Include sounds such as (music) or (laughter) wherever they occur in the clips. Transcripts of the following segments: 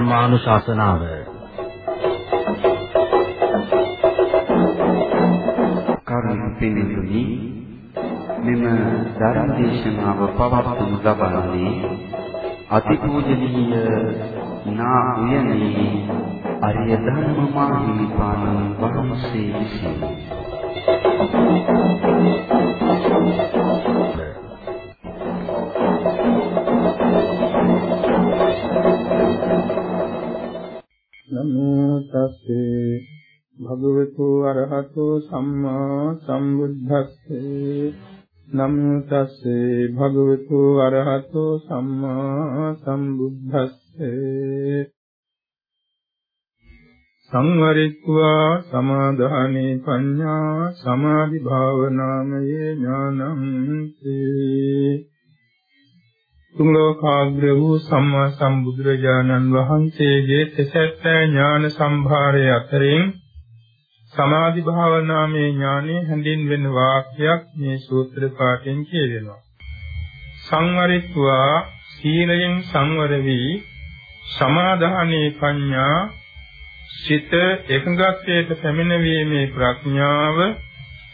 ධර්මානුශාසනාව කරුණාපෙනුනි මෙම ධර්ම දේශනාව පවත්වනු ලබන්නේ අතිපූජනීය නා උයනේ අරිය ධර්ම මාහිමිපාණන් වහන්සේ විසිනි. නමෝ නමෝ තස්සේ භගවතු අරහතෝ සම්මා සම්බුද්දස්සේ. සංවරිත්වා සමාදානේ පඤ්ඤා සමාධි භාවනාමයේ ඥානං තේ තුන් ලෝකාග්‍ර වූ සම්මා සම්බුදුරජාණන් වහන්සේගේ තෙසැත්ත ඥාන සම්භාරය අතරින් සමාධි භාවනාමේ ඥානෙ හැඳින්වෙන වාක්‍යයක් මේ සූත්‍ර පාඨයෙන් කියවෙනවා. සංවරිත්වා සීලයෙන් සංවර වී සමාදානේ පඤ්ඤා සිත එකඟත්වයට පැමිණීමේ ප්‍රඥාව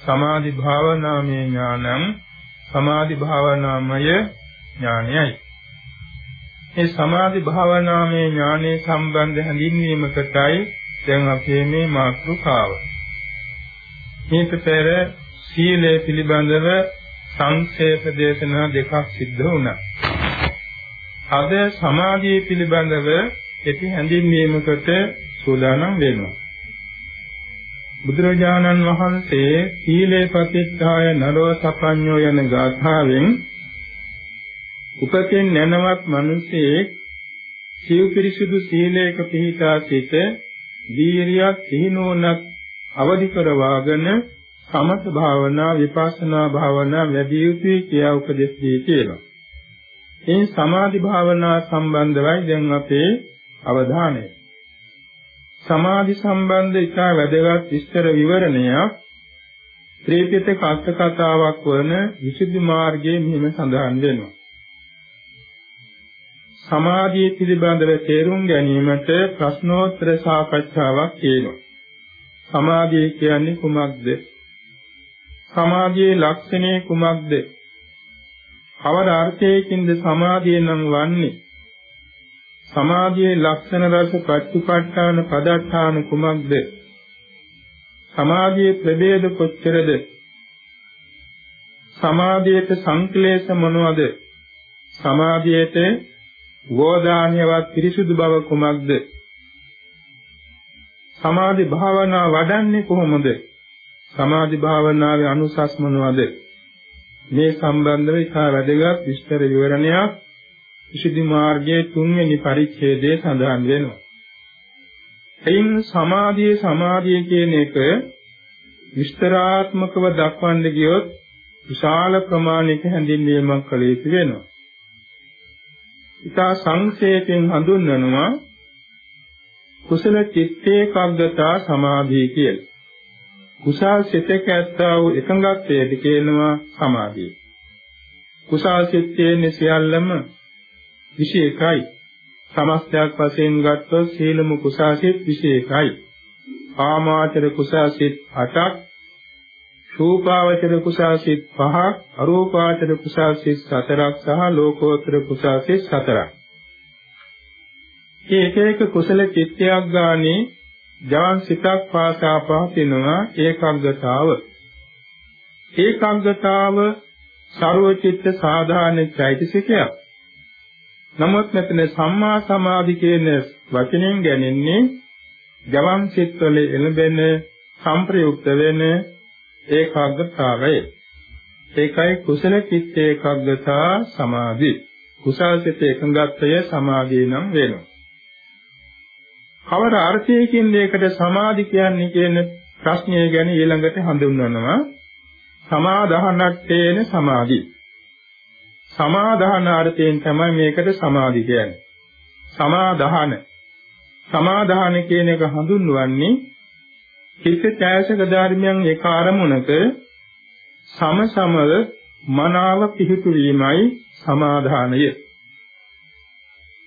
සමාධි භාවනාමය ඥානං සමාධි භාවනාමය ඥානයයි. මේ සමාධි භාවනාමය ඥානයේ සම්බන්ධ හැඳින්වීමකටයි දැන් අපේ මේ මාතෘකාව. මේක පෙර සීලය පිළිබඳව සංක්ෂේප දේශනා දෙකක් සිද්ධ වුණා. අද සමාධිය පිළිබඳව එති හැඳින්වීමකට සූදානම් වෙනවා. බුදුරජාණන් වහන්සේ සීලේ ප්‍රතිත්ථාය නරෝ සපඤ්ඤෝ යන ගාථාවෙන් උපතින් නැනවත් මිනිසෙක් සිව් පිරිසුදු සීලයක පිහිටා සිට වීරියක් සිහිනෝනක් අවදි කරවාගෙන සමත භාවනා විපස්සනා භාවනා වැඩි යුතුයි කියා උපදෙස් දී කියලා. මේ සමාධි භාවනා සම්බන්ධවයි දැන් අපේ අවධානය. සමාධි සම්බන්ධ ඉතා වැදගත් විස්තර විවරණයක් ත්‍රිපිටක අර්ථ කතාවක් වන විසුද්ධි මාර්ගයේ මෙහිම සඳහන් වෙනවා. සමාධිය පිළිබඳව තේරුම් ගැනීමට ප්‍රශ්නෝත්තර සාකච්ඡාවක් තියෙනවා. සමාධිය කියන්නේ කුමක්ද? සමාධියේ ලක්ෂණය කුමක්ද? කවර අර්ථයකින්ද සමාධිය නම් වන්නේ? සමාධියේ ලක්ෂණ රස ප්‍රතිපත්තාන පදත්තාන කුමක්ද? සමාධියේ ප්‍රභේද කොච්චරද? සමාධියට සංකලේශ මොනවද? සමාධියට ගෝදානියවත් පිරිසුදු බව කුමක්ද? සමාධි භාවනා වඩන්නේ කොහොමද? සමාධි භාවනාවේ අනුසස් මොනවද? මේ සම්බන්ධව ඉතා වැදගත් විස්තර විවරණයක් විසුද්ධි මාර්ගයේ තුන්වෙනි පරිච්ඡේදයේ සඳහන් වෙනවා. එයින් සමාධිය සමාධිය කියන එක විස්තරාත්මකව දක්වන්න ගියොත් විශාල ප්‍රමාණයක හැඳින්වීමක් කළ යුතු වෙනවා. ඉතා සංක්ෂේපයෙන් හඳුන්වනවා කුසල චිත්තේකග්ගතා සමාධිය කියලා. කුසල් සිතක ඇත්තා වූ එකඟත්වයට කියනවා සමාධිය. කුසල් සිත්තේ සියල්ලම 21යි. සමස්තයක් වශයෙන් ගත්තොත් සීලමු කුසාසිත 21යි. කාමාචර කුසාසිත 8ක්, රූපාවචර කුසාසිත 5ක්, අරූපාවචර කුසාසිත 4ක් සහ ලෝකෝත්තර කුසාසිත 4ක්. මේ එක එක කුසල චිත්තයක් ගානේ ජවන් සිතක් පාසා පවතිනවා ඒකාග්‍රතාව. ඒකාග්‍රතාව ਸਰවචිත්ත සාධාන චෛතසිකයක්. නමුත් මෙතන සම්මා සමාධි කියන වචනයෙන් ගැනෙන්නේ ජවන් සිත්වල එළඹෙන සංප්‍රයුක්ත වෙන ඒකාග්‍රතාවය. ඒකයි කුසල චිත්ත ඒකාග්‍රතා සමාධි. කුසල සිත එකඟත්වය සමාධිය නම් වෙනවා. කවර අර්ථයකින් මේකට සමාධි කියන්නේ කියන ප්‍රශ්නය ගැන ඊළඟට හඳුන්වනවා සමාදානට්ඨේන සමාධි සමාදාන අර්ථයෙන් තමයි මේකට සමාධි කියන්නේ සමාදාන සමාදාන කියන එක හඳුන්වන්නේ චිත්ත ඡායසක ධර්මයන් එක අරමුණක සමසමව මනාව පිහිටු වීමයි සමාදානය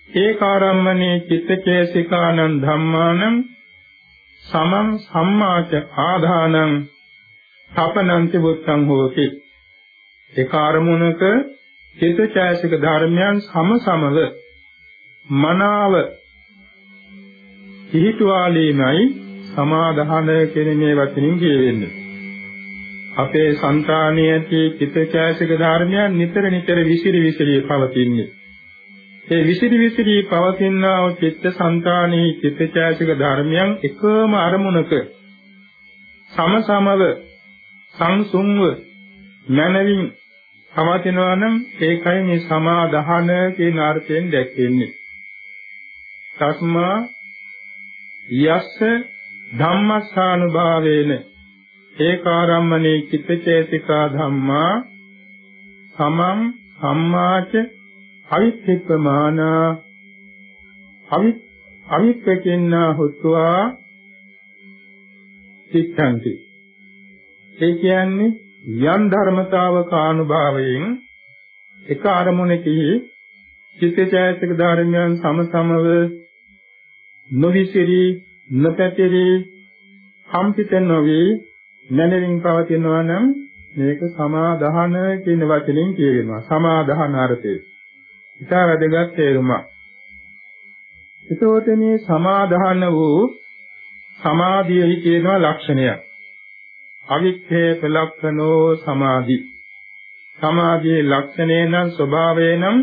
ඒකාරම්මනේ චිත්තචේසිකානං ධම්මානං සමං සම්මාච ආධානං තපනන්ති බුත්තං හෝති. ඒකාරමුණක චිත්තචෛසික ධර්මයන් සම සමව මනාව පිහිටුවාලීමයි සමාදාන කෙරෙන්නේ වචනින් කියවෙන්නේ. අපේ సంతානයේ ඇති චිත්තචෛසික ධර්මයන් නිතර නිතර විසිරි විසිරි පවතින්නේ. ඒ විසිරි විසිරි පවතිනා වූ චිත්ත సంతානයේ චිත්තචෛසික ධර්මයන් එකම අරමුණක සමසමව සංසුන්ව මනවින් පවතිනවා නම් ඒකයි මේ සමාදාන කියන අර්ථයෙන් දැක්වෙන්නේ. තස්මා යස්ස ධම්මස්සානුභාවේන ඒකාරම්මනේ චිත්තචේතිකා ධම්මා සමං සම්මාච අවිච්ඡේපමානා අවි අවිච්ඡේකින්නා හොත්වා චිත්තන්ති ඒ කියන්නේ යම් ධර්මතාවක අනුභවයෙන් එක අරමුණකෙහි චිත්තචෛතසික ධර්මයන් සමසමව නොවිසිරි නොපැතිරී කම්පිත නොවේ මනරින් පවතිනවා නම් මේක සමාදාන කියන වචනෙන් කියවෙනවා සමාදාන අර්ථය. ඊට වැඩගත් තේරුමක්. ඒතකොට මේ සමාදාන වූ සමාධියයි කියනවා ලක්ෂණයක්. අවික්ඛේප ලක්ෂණෝ සමාධි. සමාධියේ ලක්ෂණේ නම් ස්වභාවය නම්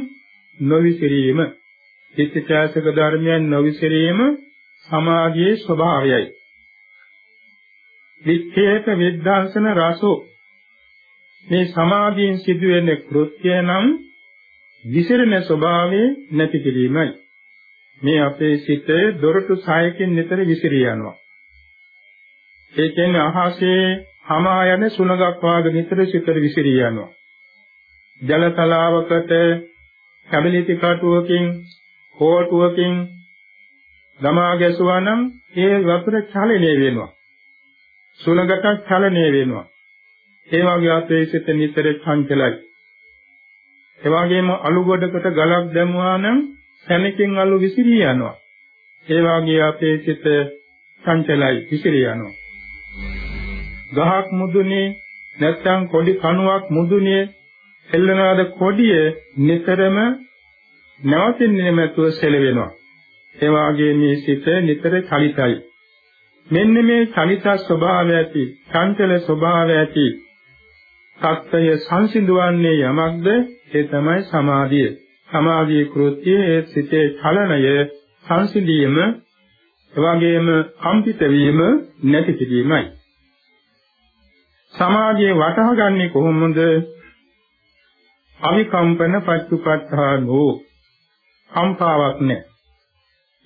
නොවිසිරීම. චිත්තචෛතසික ධර්මයන් නොවිසිරීම සමාධියේ ස්වභාවයයි. වික්ඛේප විද්දාංශන රසෝ මේ සමාධියෙන් සිදුවෙන කෘත්‍ය නම් විසිරෙන ස්වභාවයේ නැති කිරීමයි. මේ අපේ සිත දොරටු සායකින් නිතර විසිරී යනවා. ඒ කියන්නේ අහසේ හමා යන සුනගක් වාගේ නිතර සිතට විසිරී යනවා. ජල තලාවකට කැබලිති කටුවකින් කෝටුවකින් ගමා ගැසුවා නම් ඒ වතුර චලනය වෙනවා. සුළඟට චලනය වෙනවා. ඒ වගේ අපේ සිත නිතර චංචලයි. ඒ වගේම අලු ගොඩකට ගලක් දැමුවා නම් සැනකින් අලු විසිරී යනවා. ඒ වගේ අපේ සිත චංචලයි විසිරී යනවා. ගහක් මුදුනේ නැත්නම් කොඩි කණුවක් මුදුනේ එල්ලනවාද කොඩිය නිතරම නැවතින්නේ නැතුව සෙලවෙනවා. ඒ වාගේ මේ සිත නිතර චලිතයි. මෙන්න මේ චලිත ස්වභාවය ඇති, චංචල ස්වභාවය ඇති සත්‍යය සංසිඳවන්නේ යමක්ද? ඒ තමයි සමාධිය. සමාධියේ කෘත්‍යය ඒ සිතේ චලනය සංසිඳීම එවාගෙම කම්පිත වීම නැති කිරීමයි. සමාධිය වටහාගන්නේ කොහොමද? අවිකම්පන පච්චුපට්ඨානෝ කම්පාවක් නැහැ.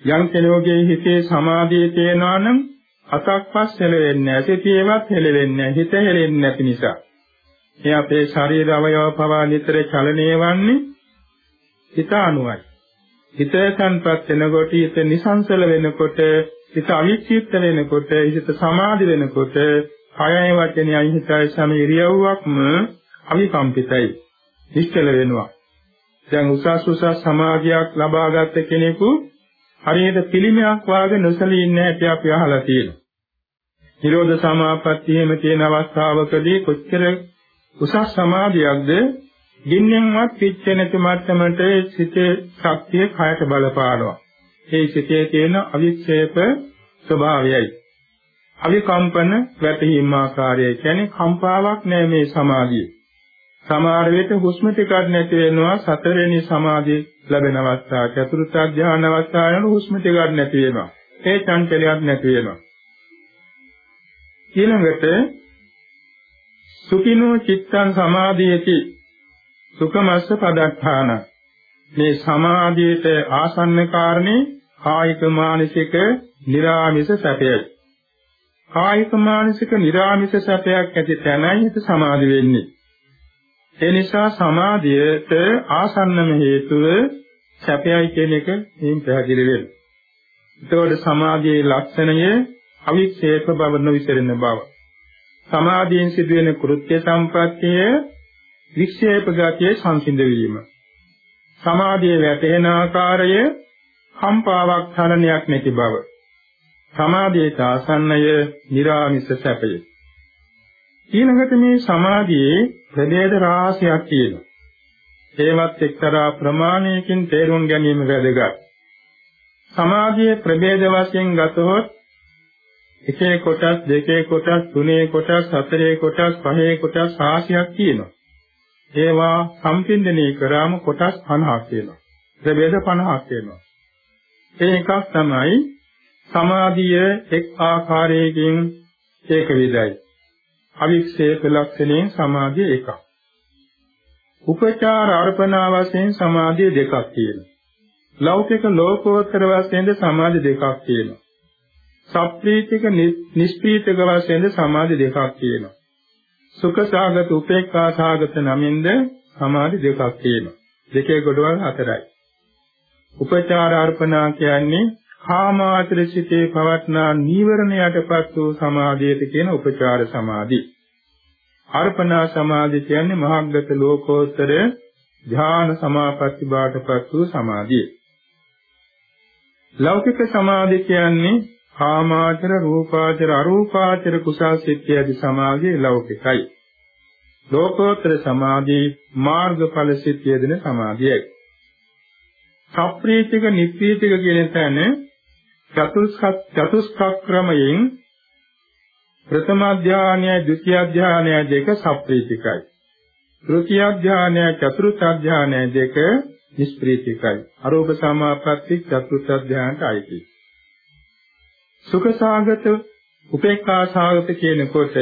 යම් කෙනෙකුගේ හිතේ සමාධිය තියෙනවා නම් අතක්පස් හෙලෙන්නේ නැහැ. සිටියේවත් හෙලෙන්නේ නැහැ. හිත හෙලෙන්නේ නැති නිසා. ඒ අපේ ශරීර අවයව පවා නිතර චලනය වන්නේ හිත අනුවයි. හිත සංපත් වෙනකොට හිත නිසංසල වෙනකොට හිත අවිචිත්ත වෙනකොට හිත සමාධි වෙනකොට කයයි වචනයයි හිතයි සම ඉරියව්වක්ම අවිකම්පිතයි. නිශ්චල වෙනවා. දැන් උසස් උසස් සමාධියක් ලබාගත් කෙනෙකු හරියට පිළිමයක් වාගේ නොසලී ඉන්න හැටි අපි අහලා තියෙනවා. නිරෝධ සමාපත්තියෙම තියෙන අවස්ථාවකදී කොච්චර උසස් සමාධියක්ද ගින්නෙන්වත් පිච්චෙ නැති මට්ටමට සිතේ ශක්තිය කයට බලපානවා. ඒ සිතේ තියෙන අවික්ෂේප ස්වභාවයයි. අවිකම්පන වැටහීම් ආකාරය කියන්නේ කම්පාවක් නෑ මේ සමාධිය. සමහර විට හුස්ම ටිකක් නැති වෙනවා සතරවෙනි සමාධිය ලැබෙන අවස්ථාව චතුර්ථ ධ්‍යාන අවස්ථාවන හුස්ම ටිකක් නැති වෙනවා. ඒ චංචලයක් නැති වෙනවා. ඊළඟට සුඛිනෝ චිත්තං සමාධියති සුඛමස්ස පදත්තාන මේ සමාධියට ආසන්න කාරණේ කායික මානසික නිරාමිස සැපයයි. කායික මානසික නිරාමිස සැපයක් ඇති තැනයි හිත සමාධි වෙන්නේ. ඒ නිසා සමාධියට ආසන්නම හේතුව සැපයයි කියන එක මෙයින් පැහැදිලි වෙනවා. ඒතකොට සමාධියේ ලක්ෂණය අවික්ෂේප බව නොවිසරෙන බව. සමාධියෙන් සිදුවෙන කෘත්‍ය සම්ප්‍රත්‍යය වික්ෂේප ගතියේ සංසිඳ වීම. සමාධියේ වැටෙන ආකාරය කම්පාවක් හලනයක් නැති බව. සමාධියේ ආසන්නය निराමිස සැපය. ඊළඟට මේ සමාධියේ ප්‍රභේද රාශියක් තියෙනවා. ඒවත් එක්තරා ප්‍රමාණයකින් තේරුම් ගැනීම වැදගත්. සමාධියේ ප්‍රභේද වශයෙන් ගතහොත් එකේ කොටස් දෙකේ කොටස් තුනේ කොටස් හතරේ කොටස් පහේ කොටස් රාශියක් තියෙනවා. ඒවා සම්පින්දනය කරාම කොටස් 50ක් වෙනවා. ප්‍රභේද 50ක් වෙනවා. ඒ එකක් තමයි සමාධිය එක් ආකාරයකින් ඒක විදයි. අවික්ෂේප ලක්ෂණයෙන් සමාධිය එකක්. උපචාර අර්පණා වශයෙන් සමාධිය දෙකක් තියෙනවා. ලෞකික ලෝකෝත්තර වශයෙන්ද සමාධි දෙකක් තියෙනවා. සප්‍රීතික නිෂ්ප්‍රීතික වශයෙන්ද සමාධි දෙකක් තියෙනවා. සුඛ සාගත උපේක්ඛා සාගත නමින්ද සමාධි දෙකක් තියෙනවා. දෙකේ ගොඩවල් හතරයි. උපචාර අර්පණා කියන්නේ කාමාචර සිතේ පවත්නා නීවරණයටපත් වූ සමාධියට කියන උපචාර සමාධි. අර්පණා සමාධි කියන්නේ මහග්ගත ලෝකෝත්තර ධ්‍යාන සමාපatti බාටපත් වූ සමාධිය. ලෞකික සමාධි කියන්නේ කාමාචර රූපාචර අරූපාචර කුසල් සිත්ය ඇති සමාධිය ලෞකිකයි. ලෝකෝත්තර සමාධි මාර්ගඵල සිත්ය දෙන සමාධියයි. සප්‍රීතික නිප්‍රීතික කියන තැන චතුස්ක චතුස්ක ක්‍රමයෙන් ප්‍රථම ධානයයි ද්විතිය ධානයයි දෙක සප්‍රීතිකයි. තෘතිය ධානයයි චතුර්ථ ධානයයි දෙක නිෂ්ප්‍රීතිකයි. අරෝප සමාපatti චතුර්ථ ධානයට අයිති. සුඛසාගත උපේක්ඛාසාගත කියනකොට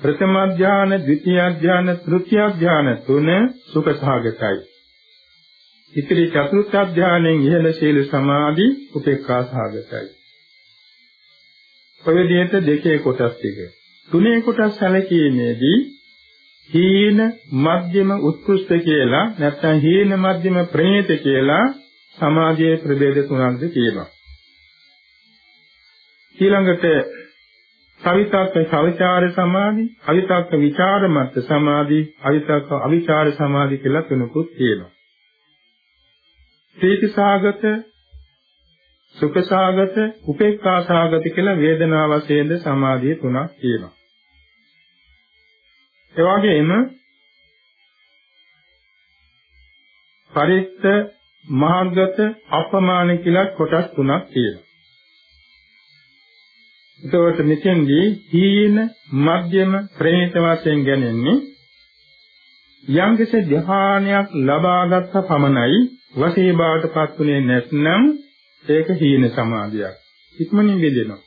ප්‍රථම ධාන, ද්විතිය ධාන, තෘතිය ධාන තුන සුඛසාගතයි. ඉතිරි චතුර්ථ ධානයෙන් ඉහළ සීල සමාධි උපේක්ඛා සහගතයි. ඔය විදිහට දෙකේ කොටස් ටික. තුනේ කොටස් සැලකීමේදී හීන මධ්‍යම උත්කෘෂ්ඨ කියලා නැත්නම් හීන මධ්‍යම ප්‍රණීත කියලා සමාධියේ ප්‍රභේද තුනක්ද තියෙනවා. ඊළඟට සවිතක්ක සවිචාර සමාධි, අවිතක්ක විචාර මත් සමාධි, අවිතක්ක අවිචාර සමාධි කියලා තුනකුත් තියෙනවා. ප්‍රීතිසාගත සුඛසාගත උපේක්ඛාසාගත කියලා වේදනා වශයෙන් සමාධිය තුනක් තියෙනවා. ඒ වගේම පරිත්ත මහග්ගත අපමාන කියලා කොටස් තුනක් තියෙනවා. එතකොට මෙතෙන්දී හීන මධ්‍යම ප්‍රේත වශයෙන් ගන්නේ යම්කිසි ධ්‍යානයක් ලබාගත් පමණයි වශී බවටපත් උනේ නැත්නම් ඒක හීන සමාධියක්. ඉක්මනින් බෙදෙනවා.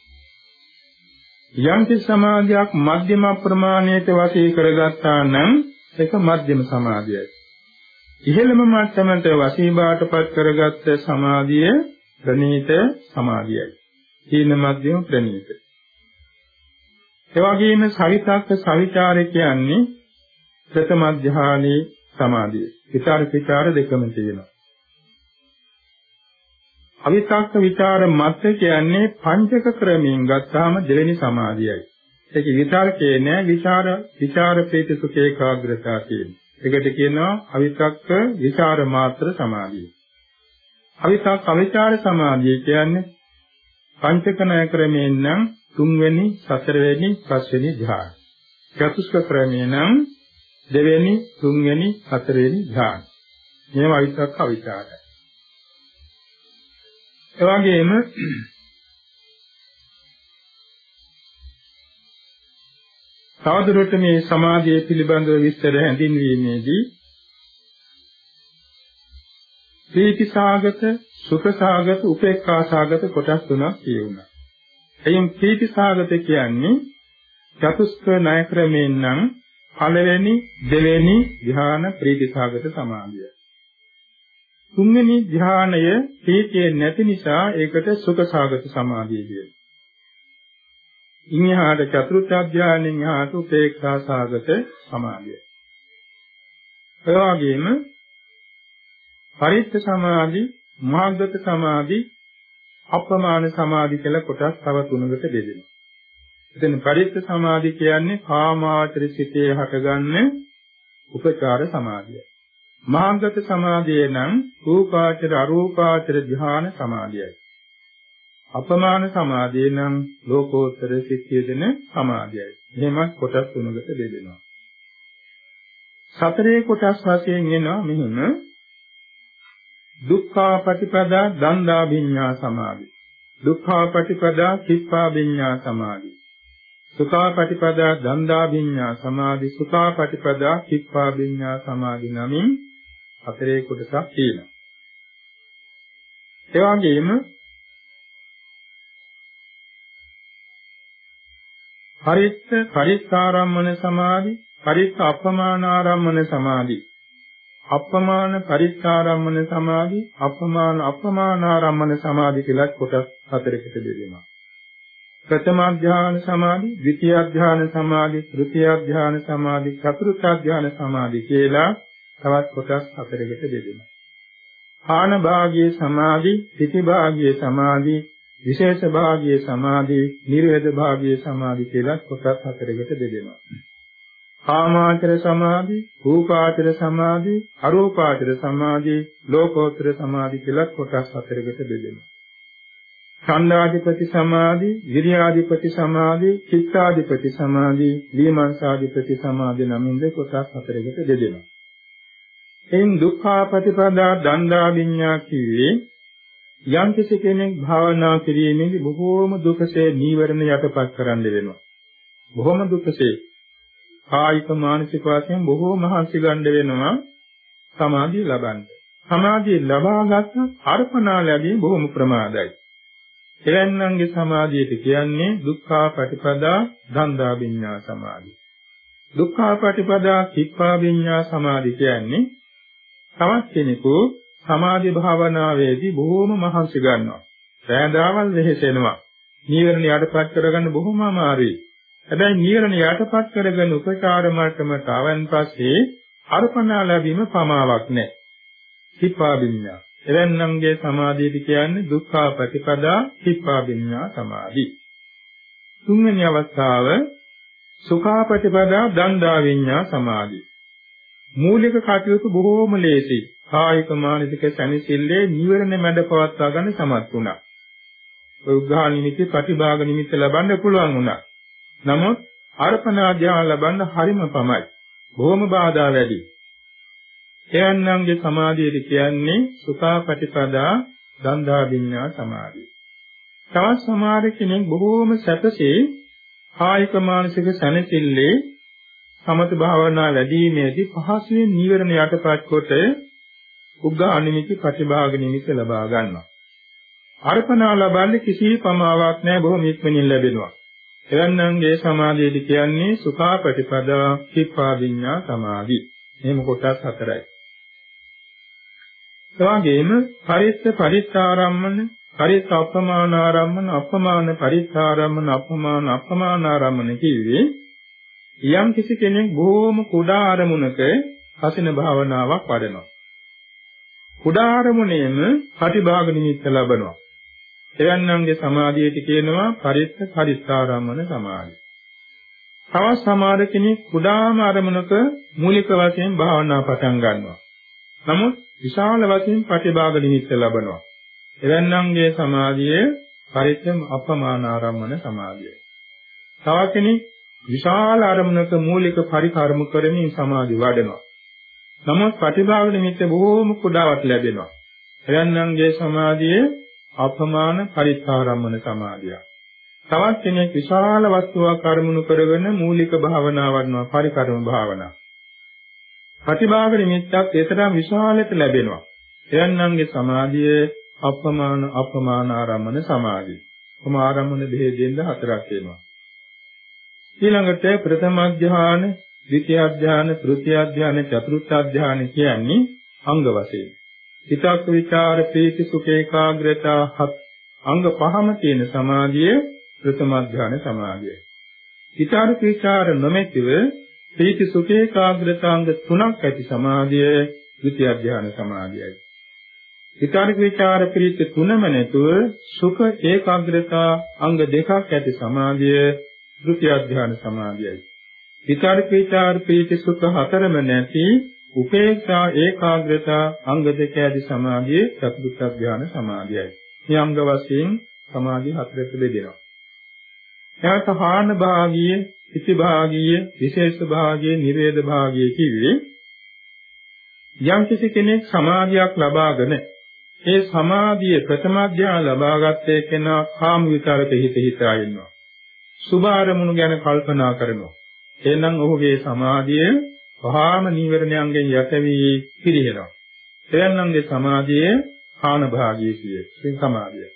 යම්කි සමාධියක් මධ්‍යම ප්‍රමාණයට වශී කරගත්තා නම් ඒක මධ්‍යම සමාධියයි. ඉහළම මට්ටමට වශී බවටපත් කරගත්ත සමාධිය ප්‍රණීත සමාධියයි. හීන මධ්‍යම ප්‍රණීත. එවැගේම සවිතක්ක සවිචාරය කියන්නේ ප්‍රථම ධානයේ සමාධිය. විචාර විචාර දෙකම තියෙනවා. අවිතක්ක ਵਿਚාර මත කියන්නේ පංචක ක්‍රමයෙන් ගත්තාම දෙවෙනි සමාධියයි. ඒක විතර්කේ නෑ විචාර විචාර ප්‍රීති සුඛ ඒකාග්‍රතාව කියන්නේ. ඒකට කියනවා අවිතක්ක විචාර මාත්‍ර සමාධිය. අවිතක්ක අවිචාර සමාධිය කියන්නේ පංචක ණය ක්‍රමයෙන් නම් තුන්වෙනි, හතරවෙනි, පස්වෙනි ධ්‍යාන. චතුස්ක ක්‍රමයෙන් නම් දෙවෙනි, තුන්වෙනි, හතරවෙනි ධ්‍යාන. මේවා අවිතක්ක අවිචාරයි. එවැගේම තවදුරට මේ සමාධිය පිළිබඳව විස්තර හැඳින්වීමේදී ප්‍රීතිසාගත, සුඛසාගත, උපේක්ඛාසාගත කොටස් තුනක් කියුණා. එයින් ප්‍රීතිසාගත කියන්නේ චතුස්ක ණය ක්‍රමයෙන් නම් පළවෙනි, දෙවෙනි ධ්‍යාන ප්‍රීතිසාගත සමාධිය. තුන්වෙනි ධ්‍යානය ප්‍රීතිය නැති නිසා ඒකට සුඛසාගත සමාධිය කියනවා. ඉන්හාට චතුර්ථ ධ්‍යානෙන් එහාට උපේක්ඛා සාගත සමාධිය. ඒ වගේම පරිත්‍ත සමාධි, මාර්ගගත සමාධි, අප්‍රමාණ සමාධි කියලා කොටස් තව තුනකට බෙදෙනවා. එතන පරිත්‍ත සමාධි කියන්නේ කාමාවචර සිතේ හටගන්න උපචාර සමාධිය. මහාගත සමාධිය නම් රූපාචර අරූපාචර ධ්‍යාන සමාධියයි. අපමාන සමාධිය නම් ලෝකෝත්තර සිත්ය දෙන සමාධියයි. එහෙමත් කොටස් තුනකට බෙදෙනවා. සතරේ කොටස් වශයෙන් එනවා මෙහිම දුක්ඛා පටිපදා දණ්ඩා විඤ්ඤා සමාධි. දුක්ඛා පටිපදා කිප්පා විඤ්ඤා සමාධි. සුඛා පටිපදා දණ්ඩා විඤ්ඤා සමාධි සුඛා පටිපදා කිප්පා විඤ්ඤා සමාධි නමින් හතරේ කොටසක් තියෙනවා. ඒ වගේම පරිත්ත පරිස්සාරම්මන සමාධි පරිත්ත අපමානාරම්මන සමාධි අපමාන පරිස්සාරම්මන සමාධි අපමාන අපමානාරම්මන සමාධි කියලා කොටස් හතරකට බෙදෙනවා ප්‍රථම ධ්‍යාන සමාධි, ද්විතිය ධ්‍යාන සමාධි, තෘතිය ධ්‍යාන සමාධි, චතුර්ථ ධ්‍යාන සමාධි කියලා තවත් කොටස් හතරකට බෙදෙනවා. ආන භාගයේ සමාධි, පිටි භාගයේ සමාධි, විශේෂ භාගයේ සමාධි, නිර්වේද භාගයේ සමාධි කියලා කොටස් හතරකට බෙදෙනවා. කාමාචර සමාධි, රූපාචර සමාධි, අරූපාචර සමාධි, ලෝකෝත්තර සමාධි කියලා කොටස් හතරකට බෙදෙනවා. ඡන්දාධිපති සමාධි, විරියාධිපති සමාධි, චිත්තාධිපති සමාධි, දීමංසාධිපති සමාධි නමින්ද කොටස් හතරකට බෙදෙනවා. එයින් දුක්ඛාපටිපදා දණ්ඩා විඤ්ඤා කිව්වේ යම් කෙනෙක් භාවනා කිරීමේදී බොහෝම දුකසේ නීවරණ යටපත් කරන්න වෙනවා. බොහෝම දුකසේ කායික මානසික වශයෙන් බොහෝ මහන්සි ගන්න වෙනවා සමාධිය ලබන්න. සමාධිය ලබාගත් අර්පණා ලැබීම බොහොම ප්‍රමාදයි. එවැන්නන්ගේ සමාධියට කියන්නේ දුක්ඛා පටිපදා දන්දා විඤ්ඤා සමාධි. දුක්ඛා පටිපදා කිප්පා විඤ්ඤා සමාධි කියන්නේ තවත් කෙනෙකු සමාධි භාවනාවේදී බොහෝම මහන්සි ගන්නවා. සෑදාවල් වෙහෙසෙනවා. නීවරණ යටපත් කරගන්න බොහොම අමාරුයි. හැබැයි නීවරණ යටපත් කරගෙන උපචාර මට්ටමට ආවන් පස්සේ අර්පණා ලැබීම පමාවක් නැහැ. කිප්පා විඤ්ඤා එවැන්නම්ගේ සමාධියද කියන්නේ දුක්ඛා ප්‍රතිපදා හිප්පා විඤ්ඤා සමාධි. තුන්වෙනි අවස්ථාව සුඛා ප්‍රතිපදා දණ්ඩා විඤ්ඤා සමාධි. මූලික කටයුතු බොහෝම ලේසි. කායික මානසික සැනසෙල්ලේ නිවරණ මැඩ පවත්වා ගන්න සමත් වුණා. උග්ඝා නිමිති ප්‍රතිභාග නිමිති ලබන්න පුළුවන් වුණා. නමුත් අර්පණා ධ්‍යාන ලබන්න හරිම පමයි. බොහොම බාධා වැඩි. එයන්න්ගේ සමාධියද කියන්නේ සුඛාපටිපදා ගන්ධා විඤ්ඤා සමාධිය. තවත් සමහර කෙනෙක් බොහෝම සැපසේ කායික මානසික සැනසෙල්ලේ සමත භාවනා වැඩිීමේදී පහසුවෙන් නීවරණ යටපත් කොට උග්ගා අනිමිති ප්‍රතිභාග නිමිති ලබා ගන්නවා. අර්පණා ලබන්නේ කිසි පමාවක් නැහැ බොහොම ඉක්මනින් ලැබෙනවා. එවන්නන්ගේ සමාධියද කියන්නේ සුඛාපටිපදා කිප්පා විඤ්ඤා සමාධි. එහෙම කොටස් හතරයි. එවාගෙම පරිත්ත පරිත්තාරම්මන පරිත්ත අපමානාරම්මන අපමාන පරිත්තාරම්මන අපමාන අපමානාරම්මන කිව්වේ යම් කිසි කෙනෙක් බොහෝම කුඩා අරමුණක හසින භාවනාවක් වඩනවා කුඩා අරමුණේම ප්‍රතිභාග නිමිත්ත ලබනවා එවන්නන්ගේ සමාධියට කියනවා පරිත්ත පරිත්තාරම්මන සමාධිය තවත් සමහර කෙනෙක් කුඩාම අරමුණක මූලික වශයෙන් භාවනා පටන් ගන්නවා නමුත් විශාල වශයෙන් ප්‍රතිභාග නිමිත්ත ලබනවා. එවැන්නන්ගේ සමාධියේ පරිත්‍තම අපමානාරම්මන සමාධිය. තව කෙනෙක් විශාල අරමුණක මූලික පරිකර්ම කරමින් සමාධි වඩනවා. නමුත් ප්‍රතිභාග නිමිත්ත බොහෝම කුඩාවට ලැබෙනවා. එවැන්නන්ගේ සමාධියේ අපමාන පරිත්‍යාරම්මන සමාධිය. තවත් කෙනෙක් විශාල වස්තුවක් අරමුණු කරගෙන මූලික භාවනාව වඩනවා පරිකර්ම භාවනාව. ප්‍රතිභාග නිමිත්තක් ඒතරම් විශාලට ලැබෙනවා. එයන්න්ගේ සමාධිය අපමාන අපමාන ආරම්මන සමාධිය. කොම ආරම්මන දෙහෙදෙන්ද හතරක් වෙනවා. ඊළඟට ප්‍රථම අධ්‍යාන, ද්විතිය අධ්‍යාන, තෘතිය අධ්‍යාන, චතුර්ථ අධ්‍යාන කියන්නේ අංග වශයෙන්. හිතක් විචාර ප්‍රීති සුඛ ඒකාග්‍රතා හත් අංග පහම තියෙන සමාධිය ප්‍රථම අධ්‍යාන සමාධිය. හිතාර විචාර නොමැතිව ප්‍රීති සුඛ ඒකාග්‍රතාංග තුනක් ඇති සමාධිය ද්විතිය ධ්‍යාන සමාධියයි. විචාරික විචාර ප්‍රීති තුනම නැතුව සුඛ ඒකාග්‍රතා අංග දෙකක් ඇති සමාධිය ද්විතිය ධ්‍යාන සමාධියයි. විචාරික විචාර ප්‍රීති සුඛ හතරම නැති උපේක්ෂා ඒකාග්‍රතා අංග දෙක ඇති සමාධියේ චතුර්ථ ධ්‍යාන සමාධියයි. මේ අංග වශයෙන් සමාධි හතරට බෙදෙනවා. එයාට හාන භාගීය, ඉති භාගීය, විශේෂ භාගීය, නිවේද භාගීය කිව්වේ යම් කිසි කෙනෙක් සමාධියක් ලබාගෙන ඒ සමාධිය ප්‍රථම ධ්‍යාන ලබාගත්තේ කෙනා කාම විතරක හිත හිතා ඉන්නවා. සුභ අරමුණු ගැන කල්පනා කරනවා. එහෙනම් ඔහුගේ සමාධිය වහාම නීවරණයන්ගෙන් යට වී පිරිහෙනවා. එයන්න්ගේ සමාධියේ කාණ භාගයේ සිය සින් සමාධිය.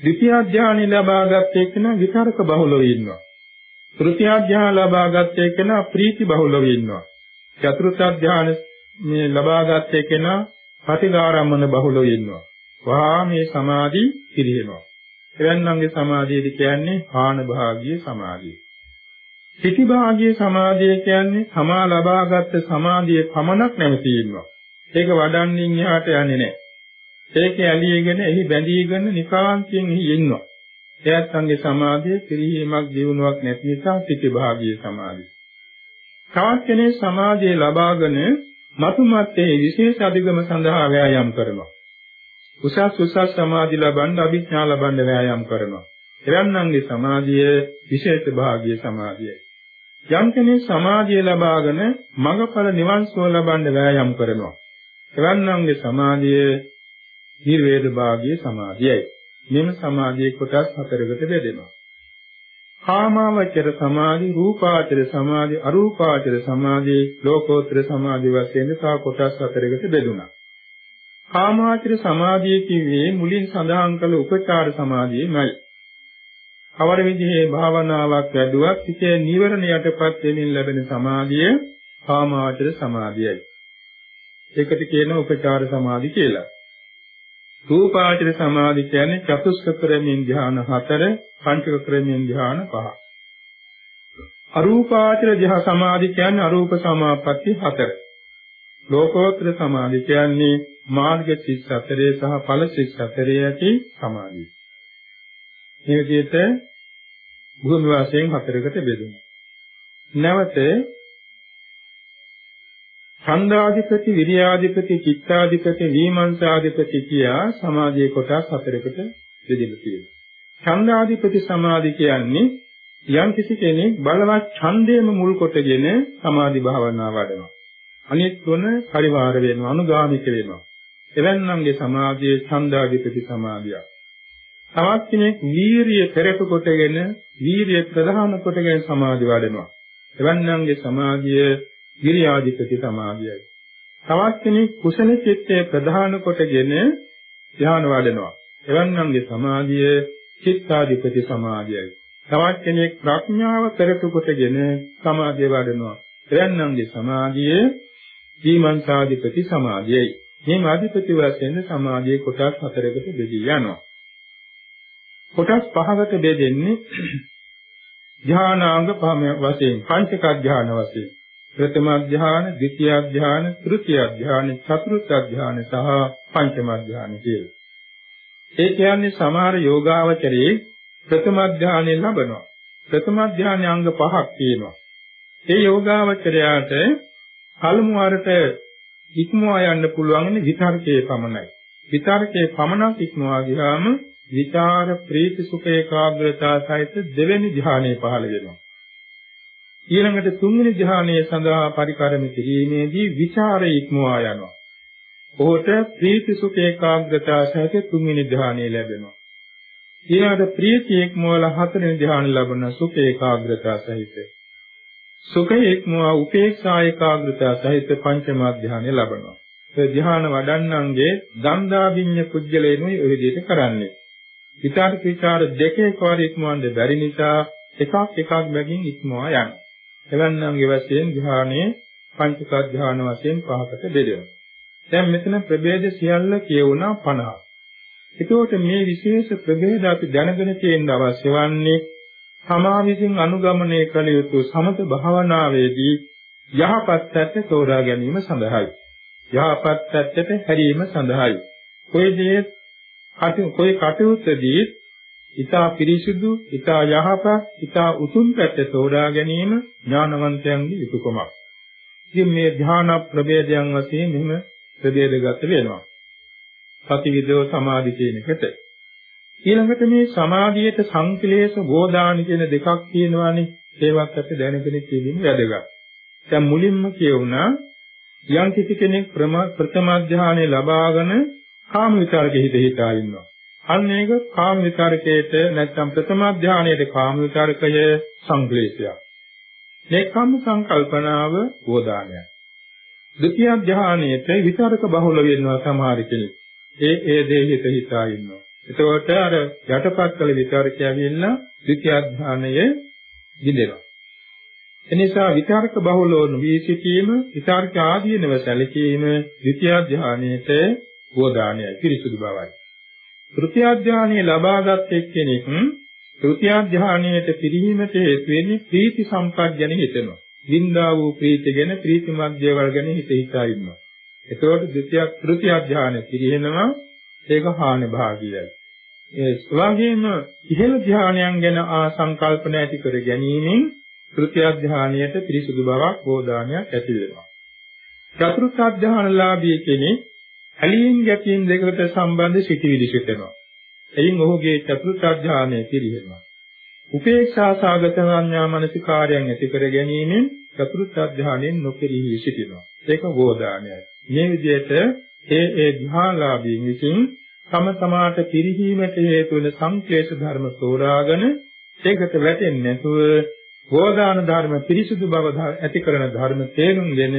ද්විතිය ධානය ලබාගත් එක්කන විතරක බහුලව ඉන්නවා. තෘතිය ධානය ලබාගත් එක්කන ප්‍රීති බහුලව ඉන්නවා. චතුර්ථ ධානය මේ ලබාගත් එක්කන පටිඝාරම්මන බහුලව ඉන්නවා. වහා මේ සමාධි පිරිහෙනවා. එවන්නන්ගේ සමාධියද කියන්නේ ආන භාගීය සමාධිය. සිටි භාගීය සමාධිය කියන්නේ සමා ලබාගත් සමාධියේ පමණක් නැවතී ඉන්නවා. ඒක වඩන්නින් එහාට යන්නේ නැහැ. ඒක ඇලීගෙන එහි බැඳීගෙන නිකාන්තයෙන් එහි ඉන්නවා. එයත් සංගේ සමාධියේ පිරිහීමක් දියුණුවක් නැති නිසා සිටි භාගීය සමාධිය. තවත් කෙනෙක් සමාධිය ලබාගෙන මතුමත්තේ විශේෂ අධිගම සඳහා වෑයම් කරනවා. උසස් උසස් සමාධි ලබන්න අභිඥා ලබන්න වෑයම් කරනවා. එවන්නන්ගේ සමාධිය විශේෂ භාගීය සමාධියයි. යම් කෙනෙක් සමාධිය ලබාගෙන මඟඵල නිවන් සුව ලබන්න වෑයම් කරනවා. එවන්නන්ගේ සමාධිය නිර්වේද භාගීය සමාධියයි. මෙම සමාධියේ කොටස් හතරකට බෙදෙනවා. කාමාවචර සමාධි, රූපාවචර සමාධි, අරූපාවචර සමාධි, ලෝකෝත්තර සමාධි වශයෙන් තා කොටස් හතරකට බෙදුණා. කාමාවචර සමාධිය කිව්වේ මුලින් සඳහන් කළ උපචාර සමාධියමයි. කවර විදිහේ භාවනාවක් වැඩුවත් හිතේ නිවරණ යටපත් වෙමින් ලැබෙන සමාධිය කාමාවචර සමාධියයි. ඒකට කියන උපචාර සමාධි කියලා. රූපාවචර සමාධි කියන්නේ චතුස්ක ක්‍රමෙන් ධ්‍යාන 4, පංචක ක්‍රමෙන් ධ්‍යාන 5. අරූපාවචර ධ්‍යාන සමාධි කියන්නේ අරූප සමාපatti 4. ලෝකෝත්තර සමාධි කියන්නේ මාර්ග 34 සහ ඵල 34 ඇති සමාධිය. මේ විදිහට භූමි වාසයෙන් හතරකට බෙදුණා. නැවත ඡන්දාධිපති, විරියාධිපති, චිත්තාධිපති, විමර්ශාධිපති කියා සමාධියේ කොටස් හතරකට බෙදෙලා තියෙනවා. ඡන්දාධිපති සමාධි කියන්නේ යම් කිසි කෙනෙක් බලවත් ඡන්දේම මුල් කොටගෙන සමාධි භාවනාව වඩනවා. අනිත් තුන පරිවාර වෙනවා, අනුගාමික වෙනවා. එවැන්නන්ගේ සමාධියේ ඡන්දාධිපති සමාධිය. තවත් කෙනෙක් වීරිය පෙරට කොටගෙන වීරිය ප්‍රධාන කොටගෙන සමාධි වඩනවා. එවන්නන්ගේ සමාධිය විරියාධිපති සමාධියයි. තවත් කෙනෙක් කුසල චිත්තේ ප්‍රධාන කොටගෙන ධ්‍යාන වඩනවා. එවන්නන්ගේ සමාධිය චිත්තාධිපති සමාධියයි. තවත් කෙනෙක් ප්‍රඥාව පෙරට කොටගෙන සමාධිය වඩනවා. එවන්නන්ගේ සමාධිය දීමන්සාධිපති සමාධියයි. මේ අධිපති වශයෙන් සමාධියේ කොටස් හතරකට බෙදී යනවා. කොටස් පහකට බෙදෙන්නේ (clears throat) ධානාංග පහම වශයෙන් පංචක ධාන වශයෙන් ප්‍රථම ධාන, ද්විතිය ධාන, තෘතිය ධාන, චතුර්ථ ධාන සහ පංචම ධාන කියලා. ඒ කියන්නේ සමහර යෝගාවචරයේ ප්‍රථම ධානය ලබනවා. ප්‍රථම ධානයේ අංග පහක් තියෙනවා. ඒ යෝගාවචරයාට පළමු වරට ඉක්මවා යන්න පුළුවන් විතර්කයේ පමණයි. විතර්කයේ පමණක් ඉක්මවා ගියාම විචාර ප්‍රීති සුඛ ඒකාග්‍රතාව සහිත දෙවෙනි ධ්‍යානය පහළ වෙනවා. ඊළඟට තුන්වෙනි ධ්‍යානයේ සඳහා පරිකරම කිරීමේදී විචාරය ඉක්මවා යනවා. ඔහුට ප්‍රීති සුඛ ඒකාග්‍රතාව සහිත තුන්වෙනි ධ්‍යානය ලැබෙනවා. ඊළඟට ප්‍රීතිය ඉක්මවලා හතරවෙනි ධ්‍යානය ලබන සුඛ ඒකාග්‍රතාව සහිත සුඛ ඉක්මවා උපේක්ෂා ඒකාග්‍රතාව සහිත පංචම ධ්‍යානය ලබනවා. ඒ ධ්‍යාන වඩන්නන්ගේ ගන්ධාභිඤ්ඤ කුජලේනුයි ඔය විදිහට කරන්නේ. විචාර විචාර දෙකේ කවර ඉක්මවන්න බැරි නිසා එකක් එකක් බැගින් ඉක්මවා යනවා. එවන්නම්ගේ වශයෙන් ධ්‍යානයේ පංචක ධ්‍යාන වශයෙන් පහකට බෙදෙනවා. දැන් මෙතන ප්‍රභේද සියල්ල කියවුණා 50. ඒකෝට මේ විශේෂ ප්‍රභේද අපි දැනගෙන තියෙන්න අවශ්‍ය වන්නේ තමා විසින් අනුගමනය කළ යුතු සමත භාවනාවේදී යහපත් පැත්ත තෝරා ගැනීම සඳහායි. යහපත් පැත්තට හැරීම සඳහායි. කොයි දේ කටු કોઈ කටයුත්තදී ඊතා පිරිසුදු, ඊතා යහපත්, ඊතා උතුම් පැත්ත තෝරා ගැනීම ඥානවන්තයන්ගේ යුතුයකමක්. ඉතින් මේ ධ්‍යාන ප්‍රභේදයන් වශයෙන් මෙහෙම ප්‍රභේදගත වෙනවා. සතිවිදෝ සමාධි කියන එකට. ඊළඟට මේ සමාධියට සංකලේශ ගෝදාන කියන දෙකක් තියෙනවානේ. ඒවත් අපි දැනගෙන තියෙන්නේ වැදගත්. දැන් මුලින්ම කියුණා යම් කිසි කෙනෙක් ප්‍රථම ධානය ලබාගෙන කාම විචාරකෙ හිත හිතා ඉන්නවා. අන්න ඒක කාම විචාරකයට නැත්නම් ප්‍රථම ධානයේද කාම විචාරකය සංකලේශයක්. නෙක්ඛම් සංකල්පනාව ගෝදානයයි. ද්විතිය ධානයේට විචාරක බහුල වෙනවා සමහර කෙනෙක්. ඒ ඒ දේ හිත හිතා ඉන්නවා. එතකොට අර යටපත් කළ විචාරකය ඇවිල්ලා ද්විතිය ධානයේ දිදෙනවා. එනිසා විචාරක බහුලව නොවී සිටීම, විචාරක ආදීනව සැලකීම ද්විතිය ධානයේට ගෝදානයයි පිරිසුදු බවයි. තෘතිය ධානය ලබාගත් එක්කෙනෙක් තෘතිය ධානයට පිරීමට හේතු වෙන්නේ ප්‍රීති සම්පත් ගැන හිතනවා. වින්දා වූ ප්‍රීති ගැන ප්‍රීති මධ්‍යවල ගැන හිත හිතා ඉන්නවා. එතකොට ද්විතිය තෘතිය ධානය පිරිනනවා ඒක හාන භාගියයි. ඒ වගේම ඉහළ ධානයන් ගැන ආසංකල්පන ඇති කර ගැනීමෙන් තෘතිය ධානයට පිරිසුදු බවක් බෝධානයක් ඇති වෙනවා. චතුර්ථ ධානලාභී කෙනෙක් ඇලීම් ගැටීම් දෙකට සම්බන්ධ සිටිවිලි සිටෙනවා. එයින් ඔහුගේ චතුර්ථ ධානය පිරිහෙනවා. උපේක්ෂා සාගත සංඥා මනසිකාරයන් ඇති කර ගැනීමෙන් චතුර්ථ ධානයෙන් නොපිරිහි සිටිනවා. ඒක බෝධානයයි. මේ විදිහට ඒ ඒ ධ්‍යානලාභීන් විසින් තම තමාට පිරිහීමට හේතු වෙන සංක්ලේශ ධර්ම තෝරාගෙන ඒකට වැටෙන්නේ නැතුව බෝධාන ධර්ම පිරිසුදු බව ඇති කරන ධර්ම තේරුම්ගෙන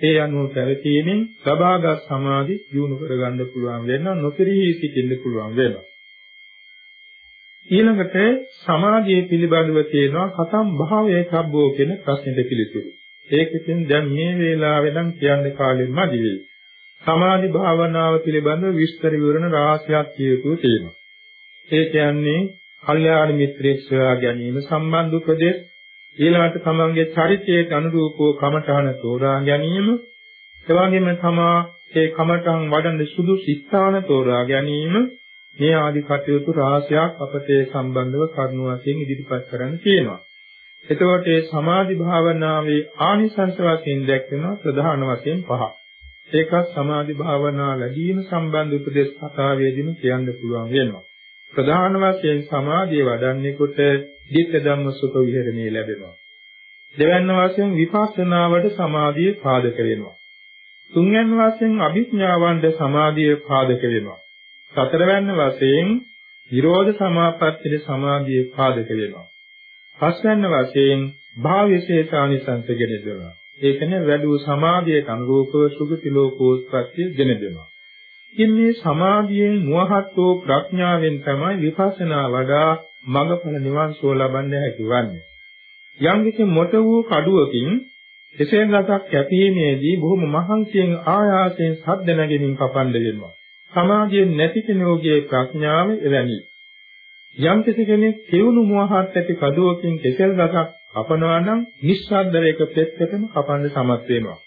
ඒ අනුව පැවතීමෙන් සබාගත් සමාධි දියුණු කරගන්න පුළුවන් වෙනවා නොපිරිහි සිටින්න පුළුවන් වෙනවා ඊළඟට සමාධිය පිළිබඳව තියෙනවා කතම් භාවයේ කබ්බෝ කියන ප්‍රශ්නෙට පිළිතුරු. ඒකෙන් දැන් මේ වේලාවේ නම් කියන්න කාලෙම මදි වෙයි. සමාධි භාවනාව පිළිබඳව විස්තර විවරණ රාශියක් කියතු තියෙනවා. ඒ කියන්නේ කල්යාණ මිත්‍රයෙක් සොයා ගැනීම සම්බන්ධ උපදෙස් ඊළඟට තමන්ගේ චරිතයට අනුරූපව කමඨහන තෝරා ගැනීම එවැගේම තමා ඒ කමඨහන් වඩන සුදුසු ස්ථාන තෝරා ගැනීම මේ ආදි කටයුතු රාශියක් අපට ඒ සම්බන්ධව කරුණු වශයෙන් ඉදිරිපත් කරන්න තියෙනවා. එතකොට මේ සමාධි භාවනාවේ ආනිසංස වශයෙන් දැක්වෙනවා ප්‍රධාන වශයෙන් පහ. ඒකත් සමාධි භාවනා ලැබීම සම්බන්ධ උපදේශ කතාවේදීම කියන්න පුළුවන් වෙනවා. ප්‍රධාන වශයෙන් සමාධිය වඩන්නේකොට ධිට්ඨ ධම්ම සුඛ විහරණය ලැබෙනවා. දෙවැන්න වශයෙන් විපස්සනාවට සමාධිය පාදක වෙනවා. තුන්වැන්න වශයෙන් අභිඥාවන්ට සමාධිය පාදක වෙනවා. සතරවැන්න වශයෙන් නිරෝධ සමාපත්තියේ සමාධිය පාදක වෙනවා. පස්වැන්න වශයෙන් භාව විශේෂානිසංස ගෙන දෙනවා. ඒ කියන්නේ වැඩි සමාධියට අනුරූපව සුගති ලෝකෝත්පත්තිය ගෙන දෙනවා. ඉතින් මේ සමාධියෙන් මුවහත් වූ ප්‍රඥාවෙන් තමයි විපස්සනා වඩා මඟඵල නිවන් සුව ලබන්න හැකි වන්නේ. යම් කිසි මොට වූ කඩුවකින් එසේ ගතක් කැපීමේදී බොහොම මහන්සියෙන් ආයාසයෙන් සද්ද නැගෙමින් කපන්න වෙනවා. සමාධියෙන් නැති කෙනෙකුගේ ප්‍රඥාව එවැනි. යම් කෙනෙක් කෙවුණු මොහහත් ඇති කඩුවකින් කෙසෙල් ගසක් කපනවා නම් නිස්සද්දව එක පෙත්තටම කපන්න සමත් වෙනවා.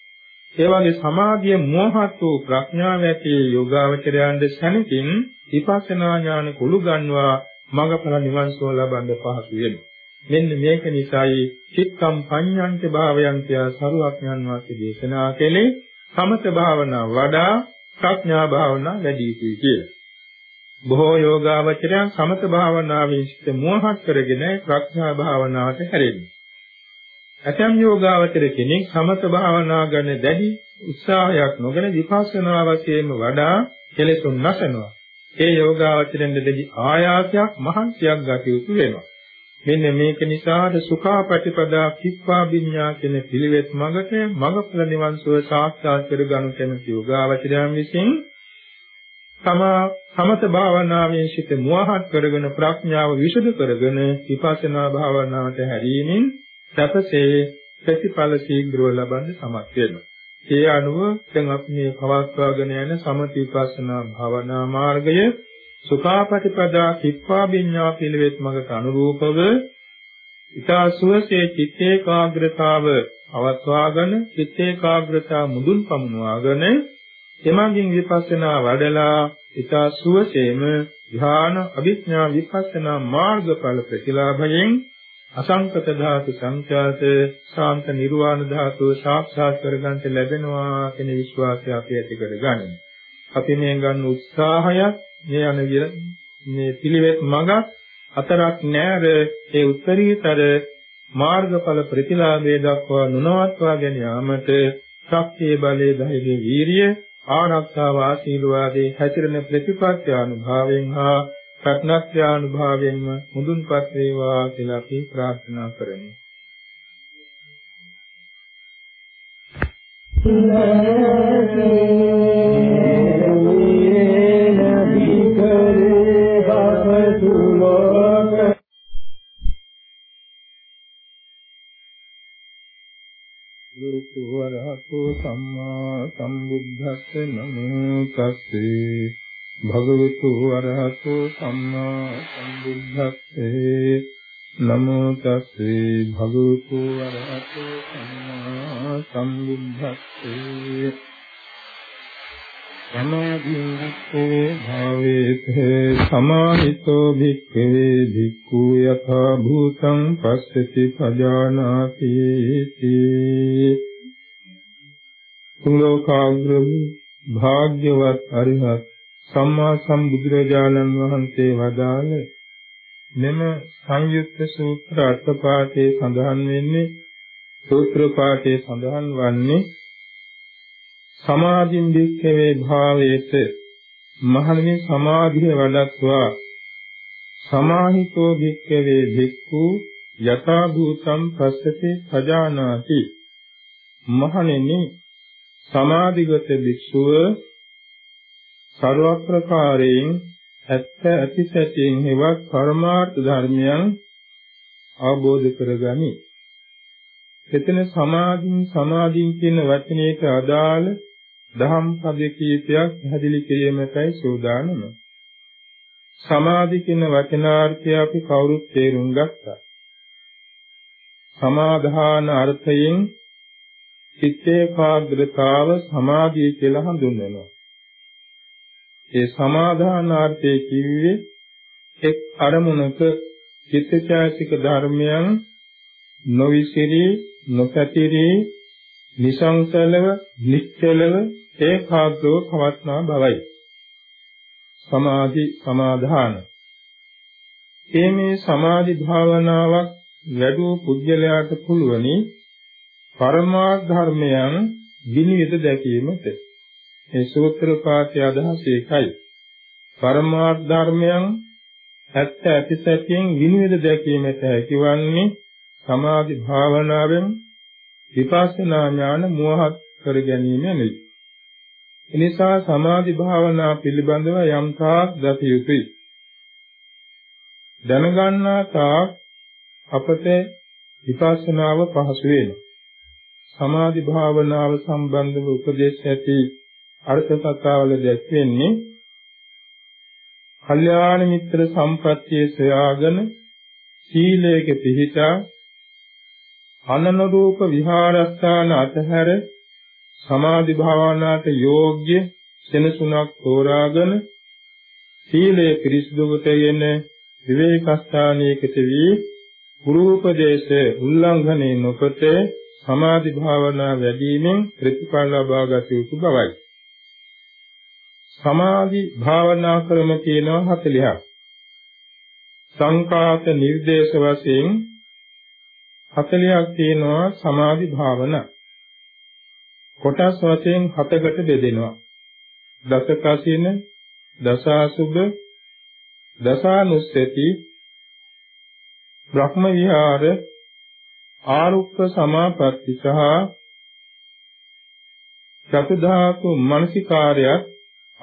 ඒ වගේ සමාධිය මොහහත් වූ ප්‍රඥාව ඇති යෝගාවචරයන්ට සැනකින් විපස්සනා ඥාන කුළු ගන්නවා මඟඵල නිවන් සුව ලබන්න පහසු වෙනවා. මෙන්න මේක නිසායි චිත්තම් පඤ්ඤන්ත භාවයන්ත්‍ය සරුවඥන් වහන්සේ දේශනා කළේ සමත භාවනා වඩා ප්‍රඥා භාවනා වැඩි යුතුයි කියලා. බොහෝ යෝගාවචරයන් සමත භාවනාවේ සිට මෝහත් කරගෙන ප්‍රඥා භාවනාවට හැරෙන්නේ. ඇතම් යෝගාවචර කෙනෙක් සමත භාවනා ගැන දැඩි උත්සාහයක් නොගෙන විපස්සනා වශයෙන්ම වඩා කෙලෙසුන් නැසනවා. ඒ යෝගාවචරෙන් දෙදි ආයාසයක් මහන්සියක් ගත යුතු වෙනවා. මෙන්න මේක නිසාද සුඛාපටිපදා කිප්පා විඤ්ඤා කියන පිළිවෙත් මඟට මඟඵල නිවන් සුව සාක්ෂාත් කර ගනු කැමති යෝගාවචරයන් විසින් තමා සමත භාවනාවෙන් සිට මුවහත් කරගෙන ප්‍රඥාව විසුදු කරගෙන විපස්සනා භාවනාවට හැරීමෙන් සැපසේ ප්‍රතිඵල ශීඝ්‍රව ලබන්න සමත් වෙනවා. ඒ අනුව දැන් අපි මේ පවත්වාගෙන යන සමති විපස්සනා භාවනා මාර්ගය සුඛාපටිපදා කිප්පා විඤ්ඤා පිළිවෙත් මඟට අනුරූපව ඊතා සුවසේ චිත්ත ඒකාග්‍රතාව අවස්වාගෙන චිත්ත ඒකාග්‍රතාව මුදුන් පමුණවාගෙන එමගින් විපස්සනා වඩලා ඊතා සුවසේම ධ්‍යාන අභිඥා විපස්සනා මාර්ගඵල ප්‍රතිලාභයෙන් අසංකත ධාතු සංඛ්‍යාත ශාන්ත නිර්වාණ ධාතුව සාක්ෂාත් කරගන්නට ලැබෙනවා කියන විශ්වාසය අපි ඇති කරගන්න. අපි මේ ගන්න උත්සාහයක් මේ යන මේ පිළිවෙත් මඟ අතරක් නෑර ඒ උත්තරීතර මාර්ගඵල ප්‍රතිලාභයේ දක්වා නොනවත්වා ගෙන යාමට ශක්තිය බලය ධෛර්ය වීරිය ආරක්ෂාව ආශීර්වාදේ හැතිරෙන ප්‍රතිපත්‍ය අනුභවයෙන් හා ප්‍රඥාත්‍යානුභවයෙන්ම මුදුන්පත් වේවා කියලා අපි ප්‍රාර්ථනා කරමු. ගුරුතු වරහතෝ සම්මා සම්බුද්දස්ස නමෝ තස්සේ භගවතු වරහතෝ සම්මා සම්බුද්දස්සේ නමෝ තස්සේ භගවතු වරහතෝ සම්මා සම්බුද්දස්සේ සමාධිංකේ භාවේත සමාහිතෝ භික්ඛවේ භික්ඛු යථා භූතං පස්සති පජානාති තුලෝකාග්‍රම භාග්‍යවත් අරිහත් සම්මා සම්බුදුරජාණන් වහන්සේ වදාළ මෙම සංයුක්ත සූත්‍ර අර්ථපාඨයේ සඳහන් වෙන්නේ සූත්‍ර පාඨයේ සඳහන් වන්නේ සමාධින් දික්කවේ භාවයේත මහණෙනි සමාධිය වඩත්වා සමාහිතෝ භික්කවේ භික්ඛු යථා භූතං පස්සති සජානාති. මහණෙනි සමාධිගත භික්ෂුව ਸਰව ප්‍රකාරයෙන් ඇත්ත ඇති සැටියෙන් හෙවත් පරමාර්ථ ධර්මයන් අවබෝධ කරගනි. එතන සමාධින් සමාධින් කියන වචනයට අදාළ දහම් පද කීපයක් පැහැදිලි කිරීමටයි සූදානම. සමාධි කියන වචනාර්ථය අපි කවුරුත් තේරුම් ගත්තා. සමාධාන අර්ථයෙන් චිත්ත ඒකාග්‍රතාව සමාධිය කියලා හඳුන්වනවා. ඒ සමාදානාර්ථයේ කිව්වේ එක් අරමුණක චිත්තචෛතසික ධර්මයන් නොවිසිරී නොපැතිරී නිසංසලව නිශ්චලව ඒකාග්‍රව පවත්නා බවයි. සමාධි සමාධාන. ඒ මේ සමාධි භාවනාවක් වැඩූ පුද්ගලයාට පුළුවනි පරමාර්ථ ධර්මයන් විනිවිද දැකීමට. මේ සූත්‍ර පාඨයේ අදහස ඒකයි. පරමාර්ථ ධර්මයන් ඇත්ත ඇතිසැටියෙන් විනිවිද දැකීමට හැකිවන්නේ සමාධි භාවනාවෙන් විපස්සනා ඥාන මුවහත් කර ගැනීම නෙවෙයි. එනිසා සමාධි භාවනා පිළිබඳව යම් තාක් දත යුතුයි. දැනගන්නා තාක් අපට විපස්සනාව පහසු වෙනවා. සමාධි භාවනාව සම්බන්ධව උපදේශ ඇති අර්ථ කතාවල දැක්වෙන්නේ කල්යාණ මිත්‍ර සම්පත්තියේ සොයාගෙන සීලයක පිහිටා අනනරූප විහාරස්ථාන අතහැර සමාධි භාවනාවට යෝග්‍ය සෙනසුණක් තෝරාගෙන සීලය පිරිසිදු කොටගෙන විවේකස්ථානයකට වී ගුරුපදේශ උල්ලංඝනය නොකොට සමාධි භාවනා වැඩිමෙන් ප්‍රතිඵල ලබා ගත යුතු බවයි. සමාධි භාවනා ක්‍රම තියෙනවා 40ක්. සංකාත නිර්දේශ වශයෙන් 40ක් තියෙනවා සමාධි භාවනා. කොටස් වශයෙන් හතකට බෙදෙනවා. දස කසින, දසාසුබ, දසානුස්සති, බ්‍රහ්ම විහාර, ආරුක්ක සමාපatti සහ චතුධාතු මනසිකාරයත්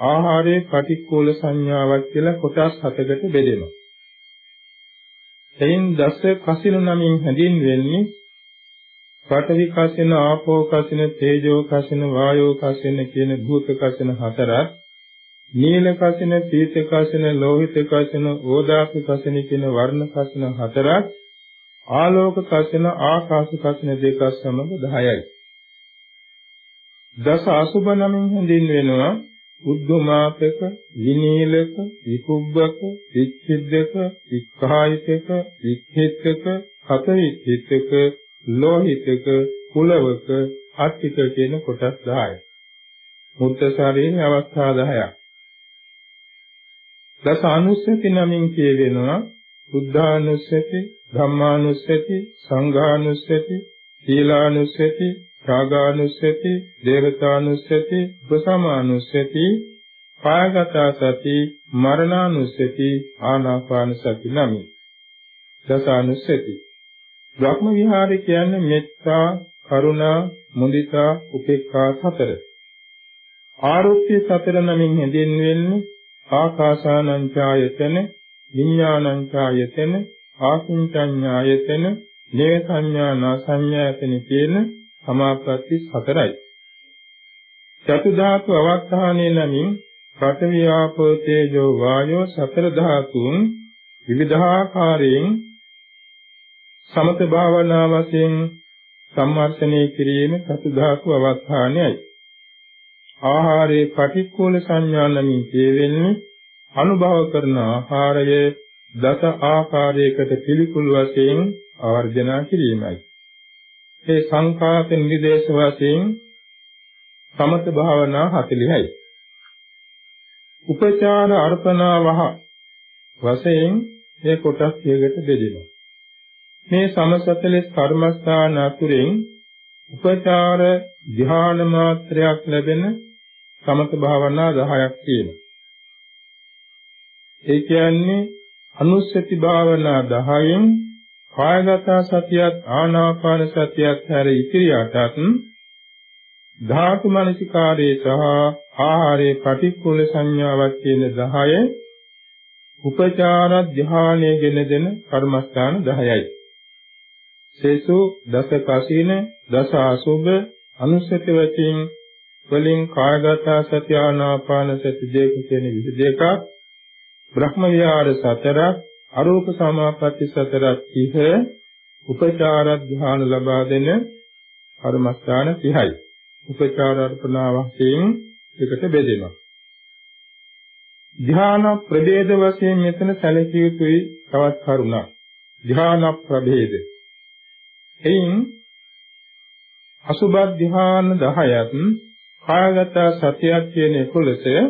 ආහාරයේ පටික්කුල සංඥාවක් කියලා කොටස් හතකට බෙදෙනවා. එයින් දස කසින නමින් හැඳින්වෙන්නේ පඨවි කසින, ආපෝ කසින, තේජෝ කසින, වායෝ කසින කියන භූත කසින හතරක්, නීල කසින, පීත කසින, ලෝහිත කසින, ඕදාප කසින කියන වර්ණ කසින හතරක්, ආලෝක කසින, ආකාශ කසින දෙකක් සමග 10යි. දස අසුබ නමින් හැඳින්වෙනවා උද්දුමාපක, විනීලක, විකුබ්බක, විච්ඡිද්දක, වික්ඛායිතක, වික්ඛිත්තක, සතවිත්තික ලෝහිතක කුලවක අත්තික කියන කොටස් 10යි. මුත්ත ශරීරයේ අවස්ථා 10ක්. දස අනුස්සති නමින් කියවෙනවා බුද්ධානුස්සති, ධම්මානුස්සති, සංඝානුස්සති, සීලානුස්සති, රාගානුස්සති, දේවතානුස්සති, උපසමානුස්සති, කායගත සති, මරණානුස්සති, ආනාපාන සති නමි. දසානුස්සති. බ්‍රහ්ම විහාරය කියන්නේ මෙත්තා, කරුණා, මුදිතා, උපේක්ඛා සතර. ආරුක්‍ය සතර නමින් හැඳින්වෙන්නේ ආකාසානං ඡායතන, විඥානං ඡායතන, ආකින්චඤ්ඤායතන, නේ සංඥා නා සංඥායතන කියන සමාපatti හතරයි. චතු ධාතු අවස්ථානයේ නමින් පඨවි ආපෝ තේජෝ වායෝ සතර ධාතුන් විවිධාකාරයෙන් සමත භාවනා වශයෙන් සම්මර්ෂණය කිරීම චතු ධාතු අවස්ථානයයි. ආහාරයේ පටික්කුල සංඥා නමින් කියවෙන්නේ අනුභව කරන ආහාරයේ දස ආකාරයකට පිළිකුල් වශයෙන් ආවර්ජනා කිරීමයි. ඒ සංඛාත නිදේශ වශයෙන් සමත භාවනා 40යි. උපචාර අර්පණා වහ වශයෙන් මේ කොටස් දෙකකට බෙදෙනවා. මේ සමසතලස් කර්මස්ථාන අතුරෙන් උපචාර ධ්‍යාන මාත්‍රයක් ලැබෙන සමත භාවනා 10ක් තියෙනවා. ඒ කියන්නේ අනුස්සති භාවනා 10න් කායගත සතියත් ආනාපාන සතියත් හැර ඉතිරියටත් ධාතු මනසිකාරයේ සහ ආහාරයේ පටික්කුල සංඥාවක් කියන 10 උපචාර ධානයේ ගෙන දෙන කර්මස්ථාන 10යි. සේසු දස කසින දස අසුභ අනුසත වචින් වලින් කායගත සති ආනාපාන සති දෙක කියන 22ක් බ්‍රහ්ම විහාර සතරක් අරූප සමාපatti සතරක් ඉහ උපචාර ධ්‍යාන ලබා දෙන කර්මස්ථාන 30යි. උපචාර අර්පණා වශයෙන් එකට බෙදෙනවා. ධ්‍යාන ප්‍රභේද වශයෙන් මෙතන සැලකිය යුතුයි තවත් කරුණක්. ධ්‍යාන ප්‍රභේද. එයින් අසුභ ධ්‍යාන 10ක් කායගත සතියක් කියන 11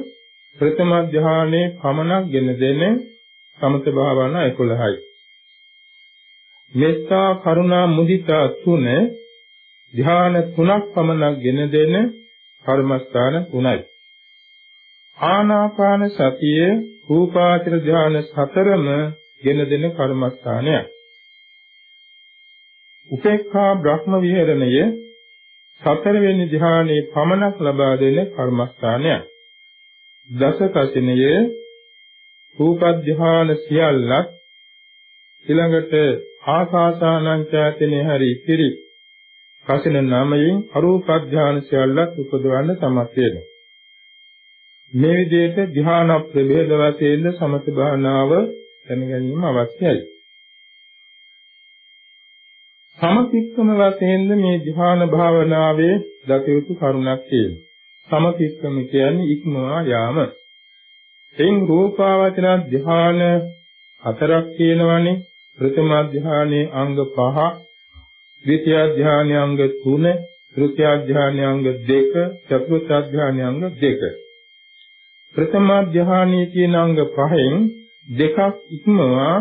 ප්‍රථම ධ්‍යානයේ පමණක් ගෙන දෙන සමත භාවනා 11යි. මෙත්තා කරුණා මුදිතා තුන ධ්‍යාන තුනක් පමණක් ගෙන දෙන කර්මස්ථාන තුනයි. ආනාපාන සතිය රූපාචර ධ්‍යාන හතරම ගෙන දෙන කර්මස්ථානයක්. උපේක්ඛා බ්‍රහ්ම විහරණය සතරවෙනි ධ්‍යානයේ පමණක් ලබා දෙන කර්මස්ථානයක්. දස කසිනයේ රූප ධ්‍යාන සියල්ලක් ඊළඟට ආකාසානං චාතනේ හරි ඉතිරි කසින නාමයෙන් අරූප ධ්‍යාන සියල්ලක් උපදවන්න සමත් වෙනවා. මේ විදිහට ධ්‍යාන ප්‍රභේද වශයෙන් සමත භාවනාව දැන ගැනීම අවශ්‍යයි. සමතික්කම වශයෙන් මේ ධ්‍යාන භාවනාවේ දකයුතු කරුණක් තියෙනවා. සමතික්කම කියන්නේ ඉක්මවා යාම. එයින් රූපාවචන ධ්‍යාන හතරක් තියෙනවානේ. ප්‍රථම ධ්‍යානයේ අංග 5, ද්විතිය ධ්‍යානයේ අංග 3, තෘතිය ධ්‍යානයේ අංග 2, චතුර්ථ ධ්‍යානයේ අංග 2. ප්‍රථම ධ්‍යානයේ තියෙන අංග 5න් දෙකක් ඉක්මවා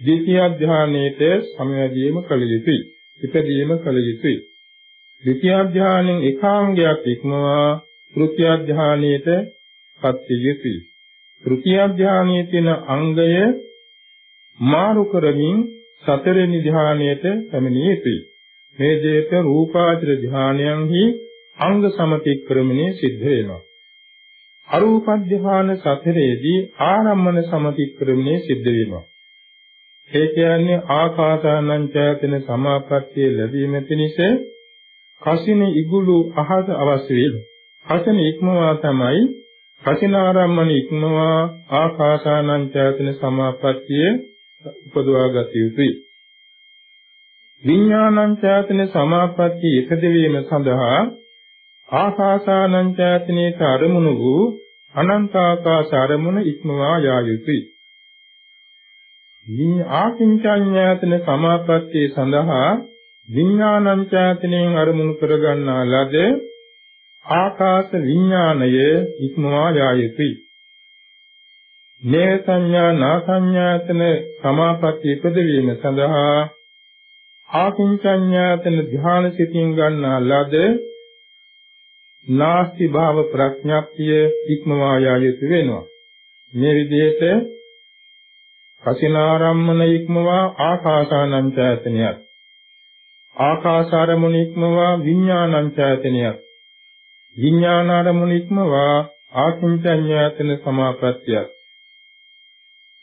ද්විතිය ධ්‍යානයේට සමවැදීම කළ යුතුයි. ඉපදීම කළ යුතුයි. ද්විතිය ධ්‍යානෙන් එකාංගයක් ඉක්මවා තෘතිය ධ්‍යානයේට පත් යුතුයි. තෘතිය ධ්‍යානයේ තියෙන අංගය මාරු කරමින් සතරෙනි ධ්‍යානයට පැමිණිය යුතුයි. මේ දෙයට රූපාචර ධ්‍යානයන්හි අංග සමතික්‍රමණය සිද්ධ වෙනවා. අරූප ධ්‍යාන සතරේදී ආරම්මන සමතික්‍රමණය සිද්ධ වෙනවා. ඒ කියන්නේ ආකාසානං ඡායතන සමාපත්තිය ලැබීම පිණිස කසින ඉගුළු අහස අවශ්‍ය වෙනවා. කසින ඉක්මවා තමයි කසිනාරම්මන ඉක්මවා ආකාසානං ඡායතන සමාපත්තිය උපදවා ගත යුතුයි. විඥානං ඡායතන සමාපත්තිය ඉපදවීම සඳහා ආකාසානං ඡායතනයේ අරමුණු වූ අනන්ත ආකාශ අරමුණ ඉක්මවා යා යුතුයි. මේ ආකින්චඤ්ඤාතන සමාපත්තිය සඳහා විඥානංචාතනෙන් අරමුණු කරගන්නා ලද ආකාශ විඥාණය ඉක්මවා යා යුතුයි. මේ සංඥා නා සංඥාතන සමාපatti ඉපදවීම සඳහා ආකින්චඤ්ඤාතන ධ්‍යාන සිතින් ගන්නා ලද නාස්ති භාව ප්‍රඥාප්තිය ඉක්මවා යා යුතු වෙනවා. මේ විදිහට කසිනාරම්මන ඉක්මවා ආකාසානංචාතනියත් ආකාසාරමුණ ඉක්මවා විඥානංචාතනියත් විඥානාරමුණ ඉක්මවා ආකින්චඤ්ඤාතන සමාපත්තියත්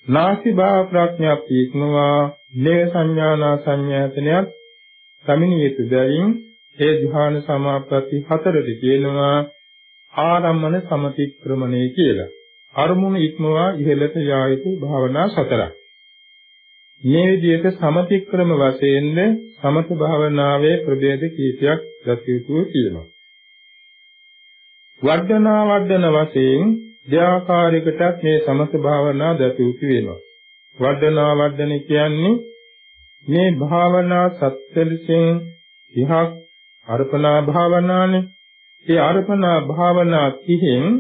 නාසිභා ප්‍රඥාප්තිය ඉක්මවා ලේ සංඥානා සංඥාතනයත් සමිනියතු බැවින් ඒ ධ්‍යාන සමාපatti හතරට කියනවා ආරම්මන සමතික්‍රමණය කියලා. අරමුණු ඉක්මවා ඉහළට යා යුතු භාවනා සතරක්. මේ විදිහට සමතික්‍රම වශයෙන්ද සමත භාවනාවේ ප්‍රභේද කීපයක් දත යුතුව කියනවා. වර්ධනා වර්ධන වශයෙන් දෙආකාරයකටත් මේ සමත භාවනා දත යුතු වෙනවා. වර්ධනා වර්ධන කියන්නේ මේ භාවනා සත්‍යලෙසින් 30ක් අර්පණා භාවනානේ. ඒ අර්පණා භාවනා 30න්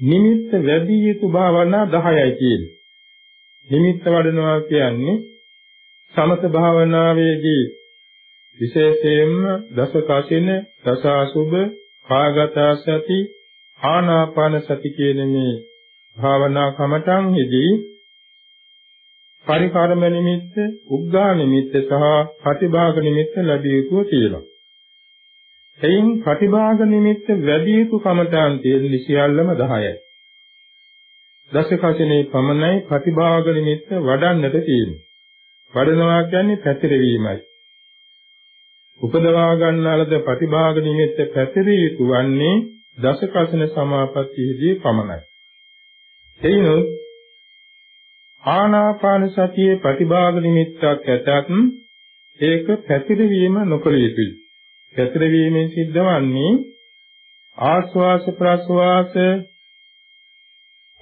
නිමිත්ත වැඩි යුතු භාවනා 10යි කියන්නේ. නිමිත්ත වඩනවා කියන්නේ සමත භාවනාවේදී විශේෂයෙන්ම දස කසින දස අසුබ කාගත සති ආනාපාන සති කියන මේ භාවනා කමඨංෙහිදී පරිකාරම නිමිත්ත, උග්ගා නිමිත්ත සහ ප්‍රතිභාග නිමිත්ත ලැබිය යුතුව තියෙනවා. එයින් ප්‍රතිභාග නිමිත්ත වැඩි යුතු කමඨාන් තියෙන සියල්ලම 10යි. දසකසනේ පමණයි ප්‍රතිභාග නිමිත්ත වඩන්නට තියෙන්නේ. වඩනවා කියන්නේ පැතිරවීමයි. උපදවා ගන්නාලද ප්‍රතිභාග නිමිත්ත පැතිරිය යුතු වන්නේ දසකසන සමාපත්තියේදී පමණයි. එයිනොත් ආනාපාන සතියේ ප්‍රතිභාග නිමිත්තක් ඇතත් ඒක පැතිරවීම නොකළ යුතුයි. පැතිරවීමෙන් සිද්ධවන්නේ ආස්වාස ප්‍රස්වාස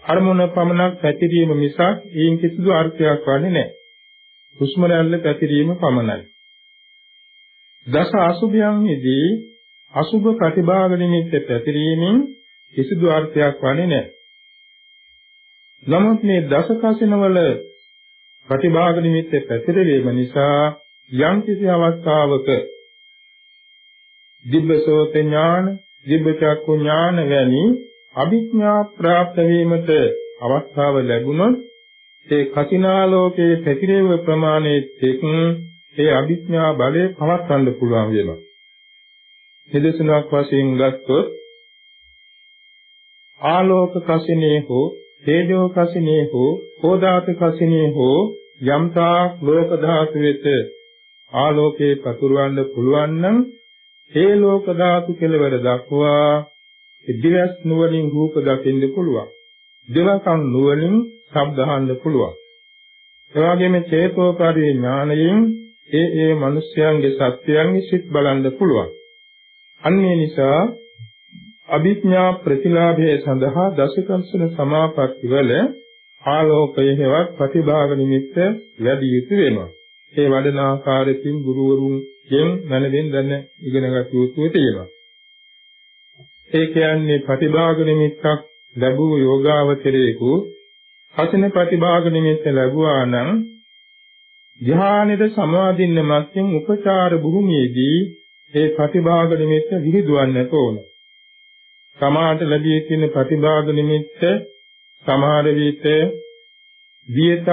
අරමුණ පමණක් පැතිරීම මිසක් ඊයින් කිසිදු අර්ථයක් වන්නේ නැහැ. හුස්ම රැල්ල පැතිරීම පමණයි. දස අසුභයන්ෙහිදී අසුභ ප්‍රතිභාග නිමිත්ත පැතිරීමෙන් කිසිදු අර්ථයක් වන්නේ නැහැ. නමුත් මේ දස කසිනවල ප්‍රතිභාග නිමිත්ත පැතිරීම නිසා යම් කිසි අවස්ථාවක දිබ්බසෝත ඥාන, දිබ්බචක්කු ඥාන වැනි අභිඥා ප්‍රාප්ත වීමට අවස්ථාව ලැබුණොත් ඒ කසිනාලෝකයේ පැතිරෙව ප්‍රමාණයේ තෙක් ඒ අභිඥා බලය පවත්වන්න පුළුවන් වෙනවා. නිදර්ශනයක් වශයෙන් ගත්තොත් ආලෝක කසිනේ හෝ තේජෝ කසිනේ හෝ කෝදාත කසිනේ හෝ යම්තා ලෝක ධාතු වෙත ආලෝකේ පතුරවන්න පුළුවන් නම් ඒ ලෝක ධාතු කෙලවර දක්වා දිවස් නුවණින් රූප දකින්න පුළුවන්. දෙවකන් නුවණින් ශබ්ද අහන්න පුළුවන්. ඒ වගේම චේතෝපරි ඥානයෙන් ඒ ඒ මිනිස්යන්ගේ සත්‍යයන්ගේ සිත් බලන්න පුළුවන්. අන්නේ නිසා අභිඥා ප්‍රතිලාභයේ සඳහා දසකංශන සමාපatti වල ආලෝකය හේවත් ප්‍රතිභාග නිමිත්ත වැඩි යුතු වෙනවා. ඒ වඩන ආකාරයෙන් ගුරුවරුන්ගෙන් මනමින් දැන ඉගෙන ගත යුතු තියෙනවා. ඒ කියන්නේ ප්‍රතිභාග නිමිත්තක් ලැබූ යෝගාවචරයෙකු හසින ප්‍රතිභාග නිමිත්ත ලැබුවා නම් ධ්‍යානෙද සමාදින්න මැත්තෙන් උපචාර භූමියේදී ඒ ප්‍රතිභාග නිමිත්ත විහිදුවන්නට ඕන. සමාහට ලැබී තියෙන ප්‍රතිභාග නිමිත්ත සමහර විට වියත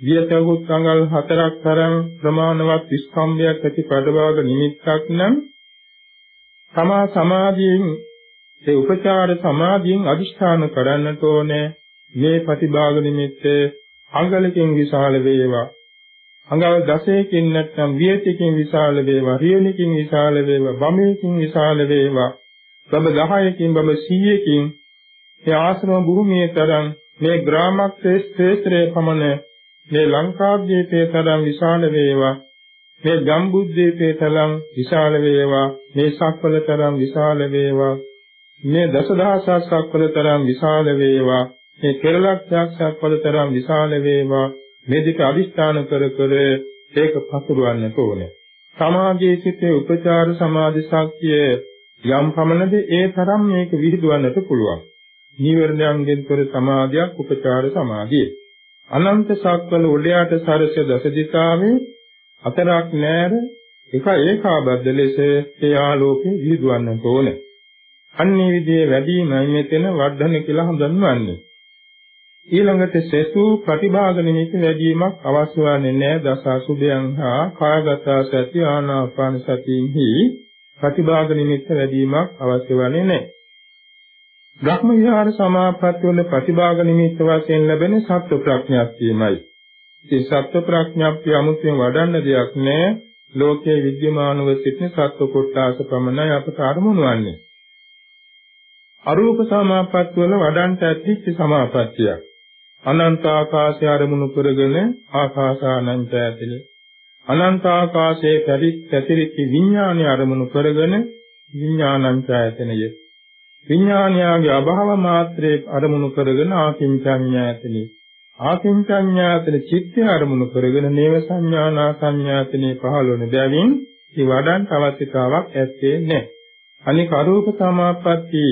වියතකුත් අඟල් හතරක් තරම් ප්‍රමාණවත් ස්කම්භයක් ඇති ප්‍රතිභාග නිමිත්තක් නම් තමා සමාධියෙන් ඒ උපචාර සමාධියෙන් අදිෂ්ඨාන කරන්නට ඕනේ මේ ප්‍රතිභාග නිමිත්ත අඟලකින් විශාල වේවා අඟල් 10කින් නැත්නම් වියතකින් විශාල වේවා රියනකින් විශාල වේවා බමයකින් විශාල වේවා බඹ 10කින් බඹ 100කින් මේ ආශ්‍රම භූමියේ තරම් මේ ග්‍රාමක් ශ්‍රේෂ්ඨයේ පමණ මේ ලංකාද්වීපයේ තරම් විශාල වේවා මේ ජම්බුද්දීපේ තරම් විශාල වේවා මේ සක්වල තරම් විශාල වේවා මේ දසදහසක් සක්වල තරම් විශාල වේවා මේ පෙරලක්ෂයක් සක්වල තරම් විශාල වේවා මේ දෙක අදිස්ථාන කර කර ඒක පතුරවන්නට ඕනේ. සමාධියේ සිටේ උපචාර සමාධි ශක්තිය යම් පමණද ඒ තරම් මේක විහිදුවන්නට පුළුවන්. නීවරණයන්ගෙන් තොර සමාධියක් උපචාර සමාධිය. අනන්ත සක්වල උඩයට සරස දස දිශාවේ අතරක් නැර එක ඒකාබද්ධ ලෙස ඒ ආලෝකේ විහිදුවන්නට ඕනේ. අන්නේ විදිහේ වැඩිමයි මෙතන වර්ධන කියලා හඳුන්වන්නේ. ඊළඟට සෙසු ප්‍රතිභාග නිමිති වැඩිවීමක් අවශ්‍ය වන්නේ නැහැ දස අසුභයන් හා කායගත සති ආනාපාන සතියෙහි ප්‍රතිභාග නිමිත්ත වැඩිවීමක් අවශ්‍ය වන්නේ නැහැ. බ්‍රහ්ම විහාර සමාපatti වල ප්‍රතිභාග නිමිත්ත වශයෙන් ලැබෙන සත්ව ප්‍රඥාක්තියමයි. ඉතින් සත්ව ප්‍රඥාක්තිය අමුතුවෙන් වඩන්න දෙයක් නැහැ. ලෝකයේ විද්‍යමානව සිටින සත්ව කොටාස පමණයි අපට අරමුණු වන්නේ. අරූප සමාපatti වල වඩන්ට ඇතිච්ච සමාපත්තියක්. අනන්ත ආකාශය අරමුණු කරගෙන ආකාසානන්ත ඇතිලේ අනන්ත ආකාශයේ පරිත් පැතිරිච්ච විඥානය අරමුණු කරගෙන විඥානං ඡායතනය විඥානයාගේ අභාව මාත්‍රයේ අරමුණු කරගෙන ආකින්චඤ්ඤායතනෙ ආකින්චඤ්ඤායතන චිත්තය අරමුණු කරගෙන නේව සංඥානා සංඥාතනෙ පහළ වන බැවින් ඒ වඩන් අවශ්‍යතාවක් ඇත්තේ නැහැ. අනික අරූප සමාපatti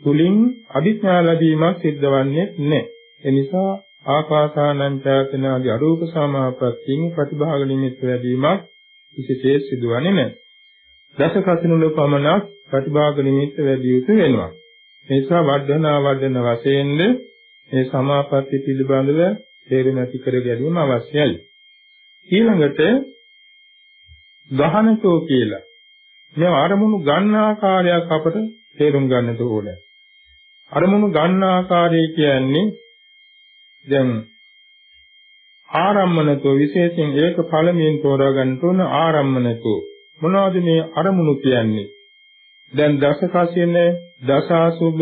තුලින් අභිඥා ලැබීමක් සිද්ධ වන්නේ නැහැ. ඒ නිසා ආකාසානංචාතන ආදී අරූප සමාපත්තියෙන් ප්‍රතිභාග නිමිත්ත වැඩිවීමක් විශේෂයෙන් සිදුවන්නේ නැහැ. දස කසිනුල පමණක් ප්‍රතිභාග නිමිත්ත වැඩි යුතු වෙනවා. ඒ නිසා වර්ධනා වර්ධන වශයෙන්ද මේ සමාපatti පිළිබඳව තේරුම් ඇති කර ගැනීම අවශ්‍යයි. ඊළඟට ගහනකෝ කියලා මේ ආරමුණු ගන්න ආකාරයක් අපට තේරුම් ගන්නට ඕනේ. අරමුණු ගන්න ආකාරය කියන්නේ දැන් ආරම්මනතෝ විශේෂයෙන් ඒක පළමුවෙන් තෝරා ගන්න ඕන ආරම්මනතෝ මොනවද මේ අරමුණු කියන්නේ? දැන් දස කසින දස අසුබ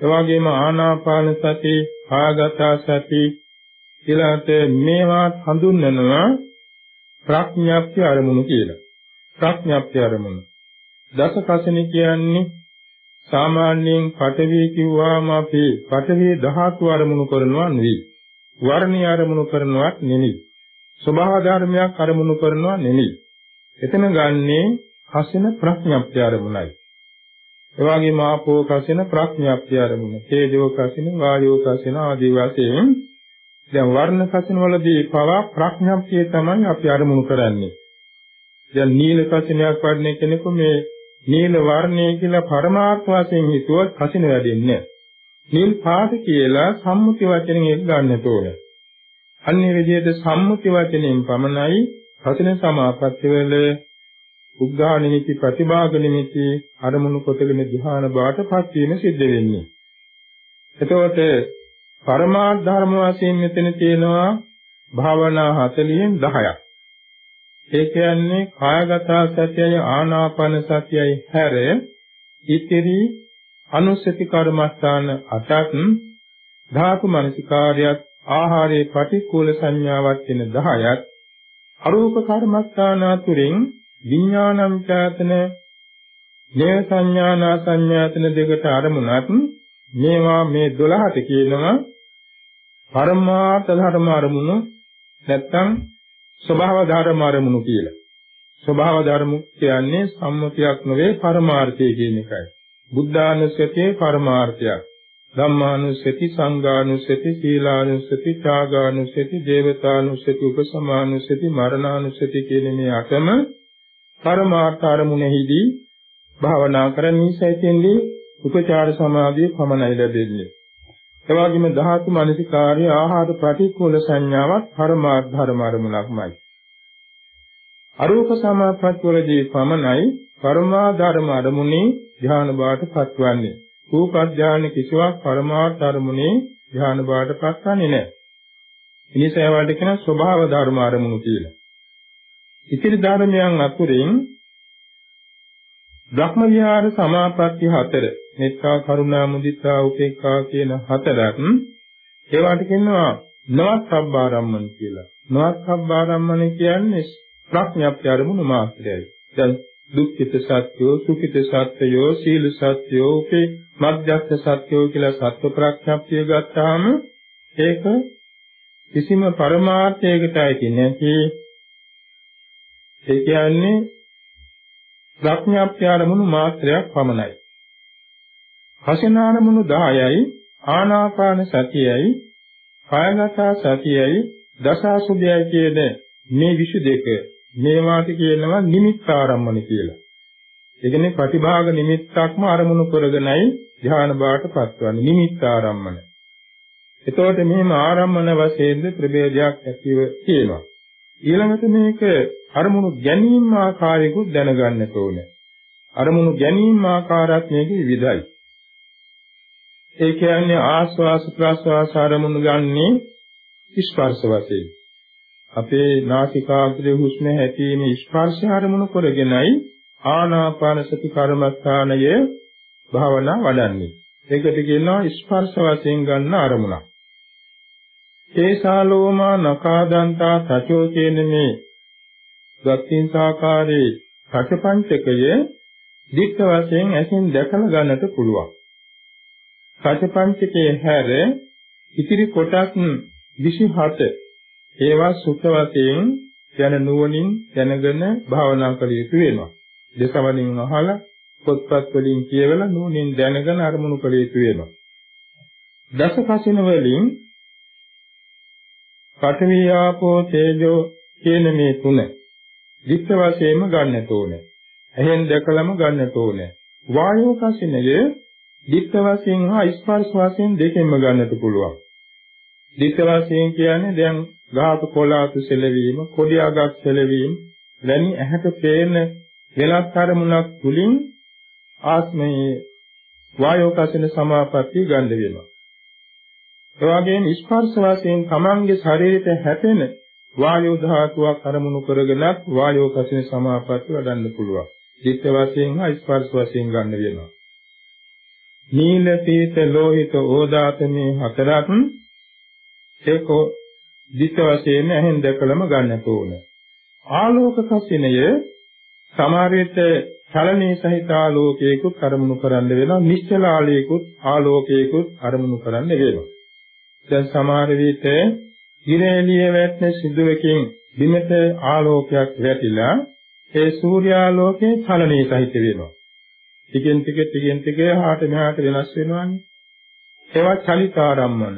එවාගෙම ආනාපාන සති ආගත සති ඊළඟට මේවා හඳුන්වනවා ප්‍රඥාප්ති අරමුණු කියලා. ප්‍රඥාප්ති අරමුණු. දස කසින කියන්නේ සාමාන්‍යයෙන් පඨවි කිව්වාම අපි පඨවි ධාතු අරමුණු කරනවා නෙවෙයි. වර්ණي අරමුණු කරනවත් නෙවෙයි. ස්වභාව ධර්මයක් අරමුණු කරනවා නෙවෙයි. එතන ගන්නේ කසින ප්‍රඥප්ති අරමුණයි. එවාගේම ආපෝ කසින ප්‍රඥප්ති අරමුණ. තේජෝ කසින වායෝ කසින ආදී වශයෙන් දැන් වර්ණ කසින වලදී පවා ප්‍රඥප්තිය තමයි අපි අරමුණු කරන්නේ. දැන් නීල කසිනයක් වඩන කෙනෙකු මේ නීල වර්ණය කියලා පරමාර්ථ වශයෙන් හිතුවොත් කසින වැඩෙන්නේ නීල් පාට කියලා සම්මුති වචනෙන් එක ගන්නට ඕන. අන්නේ විදිහට සම්මුති වචනෙන් පමණයි කසින සමාපatti වල උග්ඝා නිමිති ප්‍රතිභාග නිමිති අරමුණු කොටගෙන ධ්‍යාන බාටපත් වීම සිද්ධ වෙන්නේ. එතකොට පරමාර්ථ ධර්ම වශයෙන් මෙතන තියෙනවා භාවනා 40න් 10ක්. ඒ කියන්නේ කායගත සතියයි ආනාපාන සතියයි හැර ඉතිරි අනුස්සති කර්මස්ථාන අටක් ධාතු මනසිකාර්යයක් ආහාරයේ පටික්කුල සංඥාවක් වෙන 10ක් අරූප කර්මස්ථාන අතුරින් විඥානම් ඡාතන නේව සංඥානා සංඥාතන දෙකට අරමුණත් මේවා මේ 12ට කියනවා පරමාර්ථ ධර්ම අරමුණු නැත්තම් ස්වභාව ධර්ම අරමුණු කියලා. ස්වභාව ධර්ම කියන්නේ සම්මුතියක් නෙවෙයි පරමාර්ථය කියන එකයි. බුද්ධානුස්සතියේ පරමාර්ථයක්. ධම්මානුස්සති, සංඝානුස්සති, සීලානුස්සති, ත්‍යාගානුස්සති, දේවතානුස්සති, උපසමානුස්සති, මරණානුස්සති කියන මේ අටම පරමාර්ථ අරමුණෙහිදී භාවනා කරන නිසා ඇතිෙන්නේ උපචාර සමාධිය පමණයි ලැබෙන්නේ. එවාගෙම ධාතු මනසිකාර්ය ආහාර ප්‍රතිකූල සංඥාවක් පරමාර්ථ ධර්ම අරමුණක්මයි. අරූප සමාපatti වලදී පමණයි පරමාර්ථ ධර්ම අරමුණේ ධ්‍යාන බවට පත්වන්නේ. රූප ඥාන කිසිවක් පරමාර්ථ අරමුණේ ධ්‍යාන බවට පත්වන්නේ නැහැ. ඉනිසා ඒවට කියන ස්වභාව ධර්ම අරමුණු කියලා. ඉතිරි ධර්මයන් අතුරින් බ්‍රහ්ම විහාර සමාපatti හතර මෙත්තා කරුණා මුදිතා උපේක්ඛා කියන හතරක් ඒවට කියනවා නවස්සබ්බාරම්මන කියලා. නවස්සබ්බාරම්මන කියන්නේ ප්‍රඥාප්ති අරමුණු මාත්‍රයයි. දැන් දුක්ඛිත සත්‍යෝ සුඛිත සත්‍යෝ සීල සත්‍යෝ උපේ මධ්‍යස්ථ සත්‍යෝ කියලා සත්ව ප්‍රඥාප්තිය ගත්තාම ඒක කිසිම පරමාර්ථයකට ඇති නැති ඒ කියන්නේ ප්‍රඥාප්තිආරමුණු මාත්‍රයක් පමණයි. හසනාරමුණු 10යි ආනාපාන සතියයි කායගත සතියයි දසාසුභයයි කියන මේ විසු දෙක මේවාට කියනවා නිමිත්ත ආරම්මන කියලා. ඒ කියන්නේ ප්‍රතිභාග නිමිත්තක්ම අරමුණු කරගෙනයි ධ්‍යාන බාට පත්වන්නේ නිමිත්ත ආරම්මන. එතකොට මෙහිම ආරම්මන වශයෙන්ද ප්‍රභේදයක් ඇතිව තියෙනවා. ඊළඟට මේක අරමුණු ගැනීම ආකාරයකුත් දැනගන්න ඕනේ. අරමුණු ගැනීම ආකාරات මේක විවිධයි. ඒ කියන්නේ ආස්වාස ප්‍රාස්වාස අරමුණු ගන්නේ ස්පර්ශ වශයෙන්. අපේ නාසිකාග්‍රේ හුස්ම හැටීම ස්පර්ශ අරමුණු කරගෙනයි ආනාපාන සති කර්මස්ථානය භාවනා වඩන්නේ. ඒකට කියනවා ස්පර්ශ වශයෙන් ගන්න අරමුණක්. ඒසාලෝමා නකාදන්තා සචෝ කියන මේ ගත්තින් සාකාරේ සචපංචකය දික්ක වශයෙන් ඇසින් දැකලා ගන්නට පුළුවන්. සචපංචකයේ හැර ඉතිරි කොටස් 27 ඒවා සුඛ වශයෙන් යන නුවණින් දැනගෙන භාවනා කළ යුතු වෙනවා. දසවලින් අහලා පොත්පත් වලින් කියවලා නුවණින් දැනගෙන අරමුණු කළ යුතු වෙනවා. දස කසින වලින් පඨවි ආපෝ තේජෝ කියන මේ තුන විත්ත වශයෙන්ම ගන්නට ඕනේ. එහෙන් දැකලම ගන්නට ඕනේ. වායෝ කසිනය විත්ත වශයෙන් හා ස්පර්ශ වශයෙන් දෙකෙන්ම ගන්නට පුළුවන්. විත්ත වශයෙන් කියන්නේ දැන් ගහක කොළාතු සෙලවීම, කොඩි අගක් සෙලවීම, වැනි ඇහැට පේන වෙනත් අරමුණක් තුලින් ආත්මයේ වායෝ කසින සමාපatti ගන්න වෙනවා. එවාගෙම ස්පර්ශ වශයෙන් තමන්ගේ ශරීරයට හැපෙන වායෝ ධාතුවක් අරමුණු කරගෙනත් වායෝ කසින සමාපatti වඩන්න පුළුවන්. චිත්ත වශයෙන් හා ස්පර්ශ වශයෙන් ගන්න වෙනවා. නීල පීත ලෝහිත ඕදාත මේ හතරක් ඒකෝ දිත්ත වශයෙන් ඇහෙන් දැකලම ගන්නට ඕන. ආලෝක කසිනය සමහර විට චලනයේ සහිත ආලෝකයකුත් අරමුණු කරන්න වෙනවා නිශ්චල ආලෝකයකුත් ආලෝකයකුත් අරමුණු කරන්න වෙනවා දැන් සමහර විට ඉරේලිය වැටෙන සිදුවකින් බිමට ආලෝකයක් වැටිලා ඒ සූර්යාලෝකයේ චලනයේ සහිත වෙනවා ටිකෙන් ටික ටිකෙන් ටික හාට මෙහාට වෙනස් වෙනවානේ ඒවා චලිතාරම්මන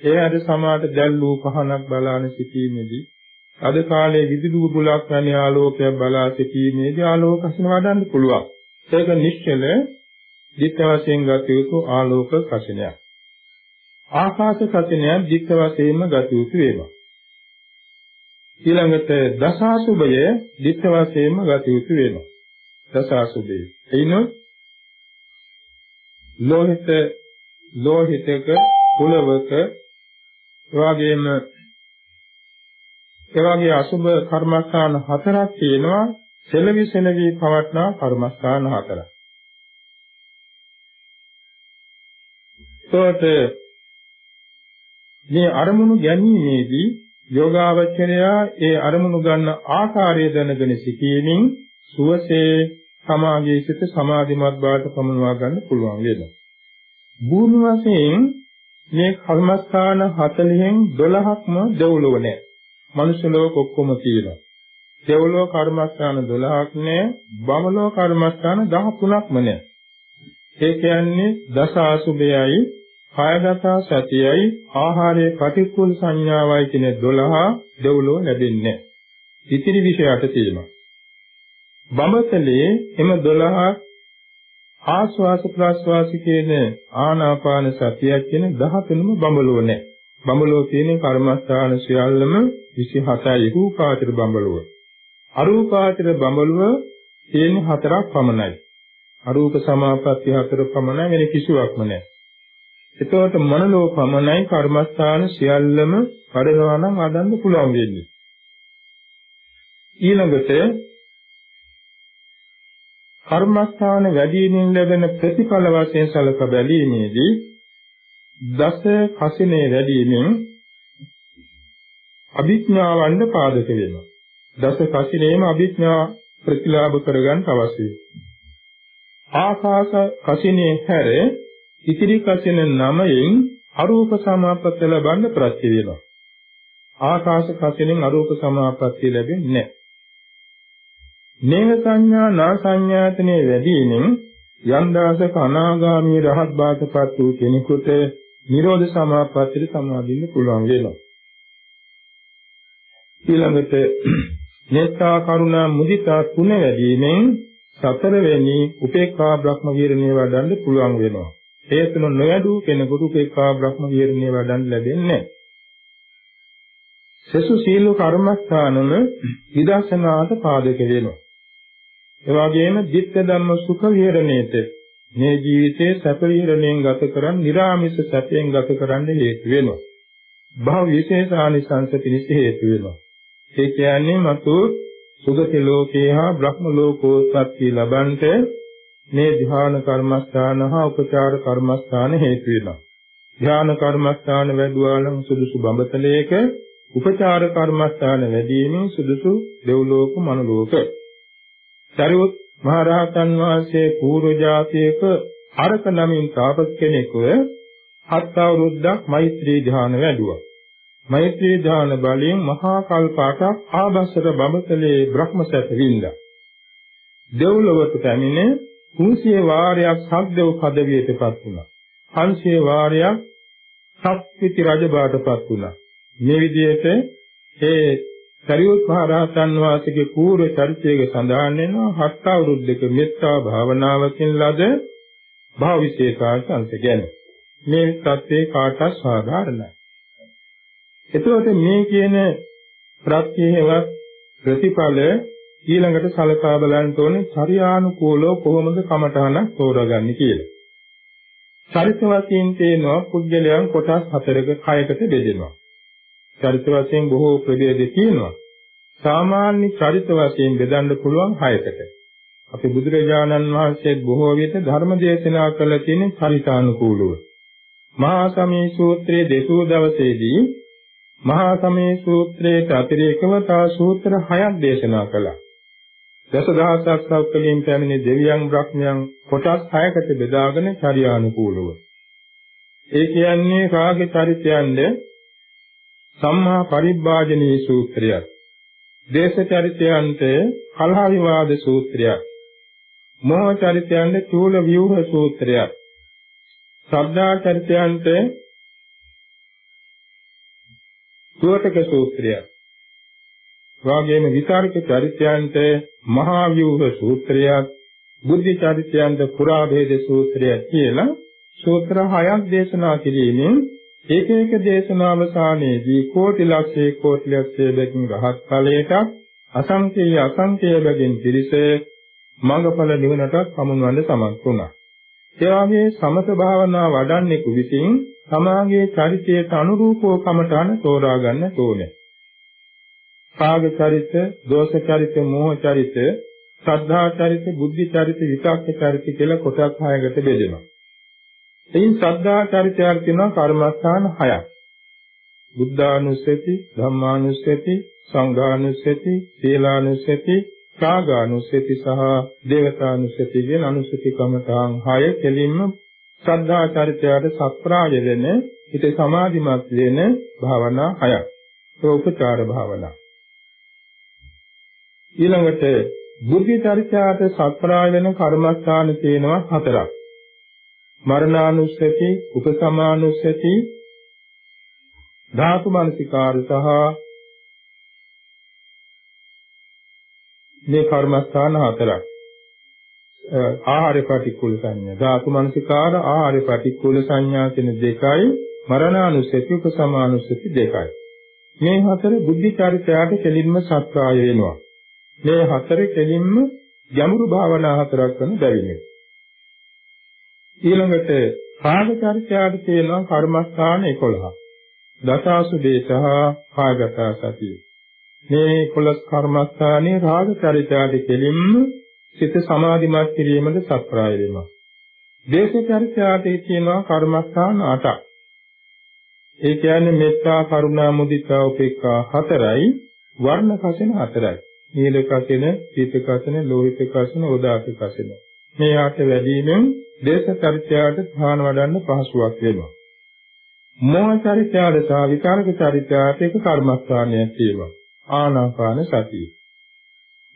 ඒ අද සමාත දැල්ලූ පහනක් බලාන සිටීමේදී අද කාලේ විදුලි බුලක් වැනි ආලෝකයක් බලා සිටීමේදී ආලෝක කසින වඩන්න පුළුවන්. ඒක නිශ්චල දිත්‍ය වශයෙන් ගත යුතු ආලෝක කසිනයක්. ආකාශ කසිනයක් දිත්‍ය වශයෙන්ම ගත යුතු වේවා. ඊළඟට දසාසුභය දිත්‍ය වශයෙන්ම ගත යුතු වෙනවා. දසාසුභය. එයිනොත් ලෝහිත ලෝහිතක කුලවක එවාගෙම ඒ වගේ අසුබ කර්මස්ථාන හතරක් තියෙනවා සෙලවි සෙලවි පවත්නා කර්මස්ථාන හතරක්. ඒකට මේ අරමුණු ගැනීමේදී යෝගාවචරයා ඒ අරමුණු ගන්න ආකාරය දැනගෙන සිටීමෙන් සුවසේ සමාගයේ සිට සමාධිමත් බවට පමුණවා ගන්න පුළුවන් වෙනවා. භූමි වශයෙන් මේ කර්මස්ථාන 40න් 12ක්ම දෙව්ලොව නැහැ. මනුෂ්‍ය ලෝක ඔක්කොම තියෙනවා. දෙව්ලොව කර්මස්ථාන 12ක් නෑ, බමලොව කර්මස්ථාන 13ක්ම නෑ. ඒ කියන්නේ දස ආසුභයයි, කායගත සතියයි, ආහාරයේ ප්‍රතිකූල සංඥාවයි කියන 12 දෙව්ලොව ලැබෙන්නේ නෑ. ඉතිරි විෂයට තියෙනවා. බඹතලේ එම 12 ආස්වාස ප්‍රාස්වාස කියන ආනාපාන සතියක් කියන 13ම බඹලෝ නැහැ. බඹලෝ තියෙන කර්මස්ථාන සියල්ලම 27යි රූපාචර බඹලුව. අරූපාචර බඹලුව තියෙන හතරක් පමණයි. අරූප සමාපatti හතර පමණයි වෙන කිසිවක්ම නැහැ. එතකොට මනලෝ පමණයි කර්මස්ථාන සියල්ලම කඩනවා නම් අදන්න පුළුවන් වෙන්නේ. ඊළඟට කර්මස්ථාන වැඩිමින් ලැබෙන ප්‍රතිඵල වශයෙන් සලක බැලීමේදී දස කසිනේ වැඩිමින් අභිඥාවන්ට පාදක වෙනවා. දස කසිනේම අභිඥා ප්‍රතිලාභ කරගන්න අවශ්‍යයි. ආකාශ කසිනේ හැර ඉතිරි කසින නමයෙන් අරූප සමාපත්ත ලබන්න ප්‍රත්‍ය වෙනවා. ආකාශ කසිනෙන් අරූප සමාපත්තිය ලැබෙන්නේ නැහැ. නේව සංඥා නා සංඥාතනේ වැඩිමින් යම් දාසක අනාගාමී රහත් බාටපත් වූ කෙනෙකුට නිරෝධ සමාපත්තියට සමාදින්න පුළුවන් වෙනවා. ඊළඟට මෙත්තා කරුණා මුදිතා තුන වැඩිමින් සතරවෙනි උපේක්ඛා බ්‍රහ්ම විහරණය වඩන්න පුළුවන් වෙනවා. ඒ තුන නොයඩූ කෙනෙකුට උපේක්ඛා බ්‍රහ්ම විහරණය වඩන් ලැබෙන්නේ නැහැ. සසු සීල කර්මස්ථානවල විදර්ශනාට පාදක වෙනවා. ඒ වගේම ධිට්ඨ ධම්ම සුඛ විහරණයට මේ ජීවිතයේ සැප විහරණයෙන් ගත කරන්, निराமிස සැපයෙන් ගත කරන්න හේතු වෙනවා. භව විශේෂානිසංස පිණිස හේතු වෙනවා. ඒ කියන්නේ මතු සුගති ලෝකේ හා බ්‍රහ්ම ලෝකෝත්පත්ති ලබන්ට මේ ධ්‍යාන කර්මස්ථාන හා උපචාර කර්මස්ථාන හේතු වෙනවා. ධ්‍යාන කර්මස්ථාන වැඩුවා නම් සුදුසු බඹතලයක උපචාර කර්මස්ථාන වැඩිමින් සුදුසු දෙව්ලෝක මනුලෝක. සරියොත් මහරහතන් වහන්සේ පූර්ව જાතියක අරක නමින් තාපස් කෙනෙකුව හත් අවුරුද්දක් මෛත්‍රී ධ්‍යාන වැඩුවා. මෛත්‍රී ධ්‍යාන බලයෙන් මහා කල්පාටක් ආභස්සර බඹතලේ බ්‍රහ්මසත් වින්දා. දෙව්ලොවට පැමිණ 300 වාරයක් සද්දව පදවියටපත් වුණා. 500 වාරයක් සත්විති රජබාටපත් වුණා. මේ විදිහට ඒ සරියුත් මහ රහතන් වහන්සේගේ පූර්ව චරිතයක සඳහන් වෙනවා හත් අවුරුද්දක මෙත්තා භාවනාවකින් ලද භාව විශේෂාංශ ගැන. මේ தත්ත්වේ කාටත් සාධාරණයි. එතකොට මේ කියන ප්‍රත්‍යේවත් ප්‍රතිඵල ඊළඟට සලකා බලන්න ඕනේ චර්යානුකූලව කොහොමද කමඨහන තෝරාගන්නේ කියලා. චරිත වශයෙන් තේනවා පුද්ගලයන් කොටස් හතරක කයකට බෙදෙනවා. චරිත වශයෙන් බොහෝ ප්‍රභේද තියෙනවා. සාමාන්‍ය චරිත වශයෙන් බෙදන්න පුළුවන් හයකට. අපි බුදුරජාණන් වහන්සේ බොහෝ විට ධර්ම දේශනා කළ තියෙන චරිතානුකූලව. මහා සමී සූත්‍රයේ දෙසූ දවසේදී මහා සමේ සූත්‍රයට අතිරේකව තව සූත්‍ර හයක් දේශනා කළා. දසදහසක් සෞඛ්‍යයෙන් පැමිණි දෙවියන් බ්‍රහ්මයන් කොටස් හයකට බෙදාගෙන චර්යානුකූලව. ඒ කියන්නේ රාග චරිතයන්ද සම්මා පරිබ්බාජනී සූත්‍රයක්. දේශ චරිතයන්ට කලහ විවාද සූත්‍රයක්. මෝහ චරිතයන්ට චූල ව්‍යුහ සූත්‍රයක්. ශ්‍රද්ධා චරිතයන්ට සුවතක සූත්‍රයක්. වාගේම විචාරක චරිතයන්ට මහා ව්‍යුහ සූත්‍රයක්, බුද්ධ චරිතයන්ට පුරා භේද සූත්‍රයක් කියලා සූත්‍ර හයක් දේශනා කිරීමෙන් ඒක එක දේශනාවසානයේදී කෝටි ලක්ෂේ කෝටි ලක්ෂේ බැගින් රහත් ඵලයට අසංකේය අසංකේය බැගින් පිරිස මඟඵල නිවනට පමුණවන්න සමත් වුණා. ඒ වගේ සමත භාවනා වඩන්නෙකු විසින් තමාගේ චරිතයට අනුරූපව කමඨාන තෝරා ගන්න ඕනේ. කාග චරිත, දෝෂ චරිත, මෝහ චරිත, ශ්‍රද්ධා චරිත, බුද්ධි චරිත, විචක්ක චරිත කියලා කොටස් හයකට බෙදෙනවා. එයින් ශ්‍රද්ධා චරිතයක් තියෙනවා කර්මස්ථාන හයක්. බුද්ධානුස්සති, ධම්මානුස්සති, සංඝානුස්සති, සීලානුස්සති, රාගානුස්සති සහ දේවතානුස්සති කියන අනුස්සති කමඨාන් හය කෙලින්ම ශ්‍රද්ධා චරිතයට සත්‍රාය වෙන හිත සමාධිමත් වෙන භාවනා හයක්. ඒ උපචාර භාවනා. ඊළඟට බුද්ධ චරිතයට සත්‍රාය වෙන කර්මස්ථාන තියෙනවා හතරක්. මරණානුස්සති, උපසමානුස්සති, ධාතු මනසිකාර සහ මේ කර්මස්ථාන හතරක්. ආහාර ප්‍රතිකූල සංඥා ධාතු මනසිකාර ආහාර ප්‍රතිකූල සංඥා කියන දෙකයි මරණානුස්සති උපසමානුස්සති දෙකයි මේ හතර බුද්ධ චරිතයට කෙලින්ම සත්‍යය වෙනවා මේ හතර කෙලින්ම ගැඹුරු භාවනා හතරක් කරන බැවිනේ ඊළඟට කාග චරිතයට තියෙනවා කර්මස්ථාන 11 දසාසු දේශහ කායගත සතිය මේ 11 කර්මස්ථානයේ රාග චරිතයට කෙලින්ම සිත සමාධිමත් කිරීමද සත්‍යය වෙනවා. දේශචරිතයාට කියනවා කර්මස්ථාන 8ක්. ඒ කියන්නේ මෙත්තා කරුණා මුදිතා උපේක්ඛා හතරයි වර්ණ කසින හතරයි. නීල කසින, පීත කසින, ලෝහිත කසින, ඕදාත කසින. මේ ආට වැඩිමෙන් දේශචරිතයාට ධාන වඩන්න පහසුවක් වෙනවා. මෝහ චරිතයද සහ විකාරක චරිතයත් එක කර්මස්ථානයක් තියෙනවා. ආනාපාන සතිය.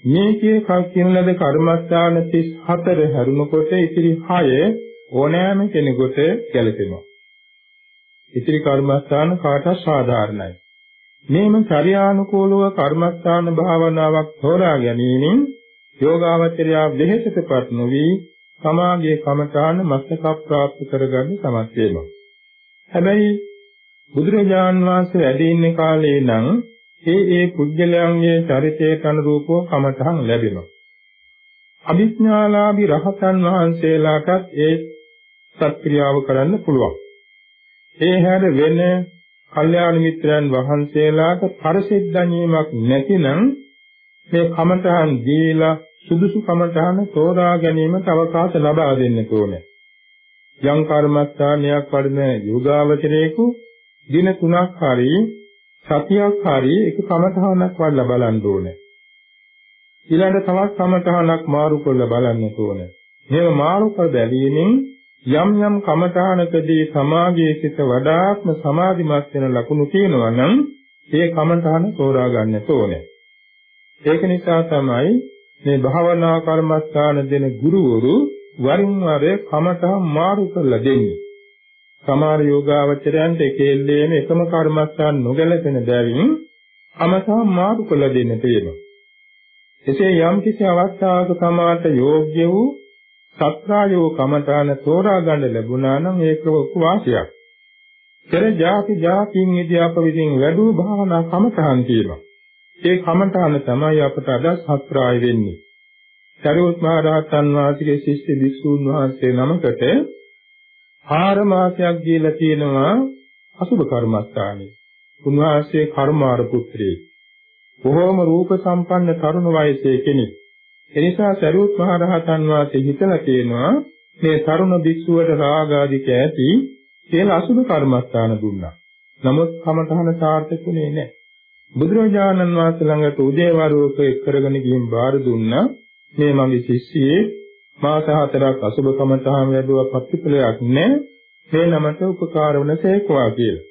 මේකේ කල් කියන ලද කර්මස්ථාන 34 හැරුණකොට ඉතිරි 6 ඕනෑම කෙනෙකුට ගැලපෙනවා. ඉතිරි කර්මස්ථාන කාටත් සාධාරණයි. මේම චර්යානුකූලව කර්මස්ථාන භාවනාවක් තෝරා ගැනීමෙන් යෝගාවචරය වෙහෙසටපත් නොවි සමාගයේ කමඨාන මස්තක ප්‍රාප්ත කරගන්න සමත් වෙනවා. හැබැයි බුදුරජාන් වහන්සේ වැඩ ඉන්න කාලේ නම් ඒ ඒ පුජ්‍යලයන්ගේ චරිතයට අනුරූපව කමඨහන් ලැබෙනවා. අභිඥාලාභී රහතන් වහන්සේලාටත් ඒ සත්ක්‍රියාව කරන්න පුළුවන්. ඒ හැර වෙන කල්යාණ මිත්‍රයන් වහන්සේලාට පරිසිද්ධණීමක් නැතිනම් මේ කමඨහන් දීලා සුදුසු කමඨහන තෝරා ගැනීමට අවකාශ ලබා දෙන්න ඕනේ. යම් කර්මස්ථානයක් වඩන යෝගාවචරයෙකු දින 3ක් හරි සතියක් හරි එක කමඨහනක් වඩලා බලන්න ඕනේ. ඊළඟ තවත් කමඨහනක් මාරු කරලා බලන්න ඕනේ. මේව මාරු කර බැලීමෙන් යම් යම් කමඨහනකදී සමාගයේ සිට වඩාත්ම සමාධිමත් වෙන ලකුණු තියෙනවා නම් ඒ කමඨහන තෝරා ගන්න ඕනේ. ඒක නිසා තමයි මේ භාවනා කර්මස්ථාන දෙන ගුරුවරු වරින් වර කමඨහන් මාරු කරලා දෙන්නේ. සමහර යෝගාවචරයන්ට එකෙල්ලේම එකම කර්මස්ථාන නොගැලපෙන බැවින් අමතා මාරු කළ දෙන්න තියෙනවා. එසේ යම් කිසි අවස්ථාවක සමාත යෝග්‍ය වූ සත්‍රායෝ කමඨාන තෝරා ගන්න ලැබුණා නම් ඒක වාසියක්. පෙර ಜಾති ಜಾතින් ඉදී අප විසින් වැඩි භාවනා කමඨාන් තියෙනවා. ඒ කමඨාන තමයි අපට අද සත්‍රාය වෙන්නේ. සරියුත් මහ රහතන් වහන්සේගේ ශිෂ්‍ය භික්ෂූන් වහන්සේ නමකට හාර මාසයක් දීලා තියෙනවා අසුබ කර්මස්ථානේ. උන්වහන්සේ කර්මාර පුත්‍රයෙක්. බොහෝම රූප සම්පන්න තරුණ වයසේ කෙනෙක්. එනිසා සරියුත් මහ රහතන් වහන්සේ හිතලා තියෙනවා මේ තරුණ භික්ෂුවට රාග ආදික ඇති කියලා අසුබ කර්මස්ථාන දුන්නා. නමුත් කමඨහන සාර්ථකුනේ නැහැ. බුදුරජාණන් වහන්සේ ළඟට උදේවරුවක එක් කරගෙන ගිහින් බාර දුන්නා මේ මගේ ශිෂ්‍යයෙක් මාස හතරක් අසුබ කමතහම ලැබුවා ප්‍රතිඵලයක් නැහැ. මේ නමට උපකාර වන සේකවා කියලා.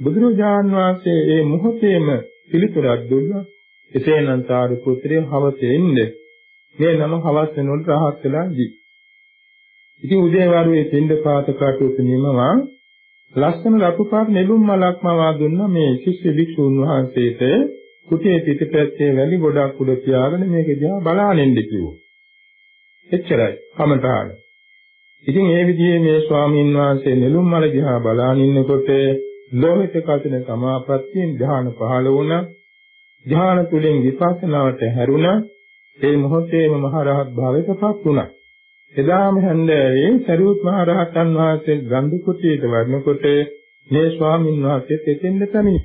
බුදුරජාන් වහන්සේ මේ මොහොතේම පිළිතුරක් දුන්නා. එසේනම් සාරිපුත්‍රය හවසේ ඉන්නේ. මේ නම හවස් වෙනකොට රහත් වෙලා ගිහින්. ඉතින් උදේවරුේ පින්ඳ පාත කටයුතු නිමවා ලස්සන ලකුපාට නෙළුම් මලක් මවා දුන්න මේ ශිෂ්‍ය භික්ෂුන් වහන්සේට කුටියේ පිටපැත්තේ වැලි ගොඩක් උඩ තියාගෙන මේක දිහා බලාගෙන ඉන්න කිව්වා. එච්චරයි කමඨාන. ඉතින් ඒ විදිහේ මේ ස්වාමීන් වහන්සේ නෙළුම් මල දිහා බලාගෙන ඉන්නකොට ලෝහිත කසින සමාපත්තියෙන් ධ්‍යාන පහළ වුණා. ධ්‍යාන තුලින් විපස්සනාවට හැරුණා. ඒ මොහොතේම මහරහත් භාවයටපත් වුණා. එදාම හන්දෑවේ සරියුත් මහ රහතන් වහන්සේ ගන්ධ කුටියට වඩනකොට මේ ස්වාමීන් වහන්සේ තෙතෙන්ද පැමිණි.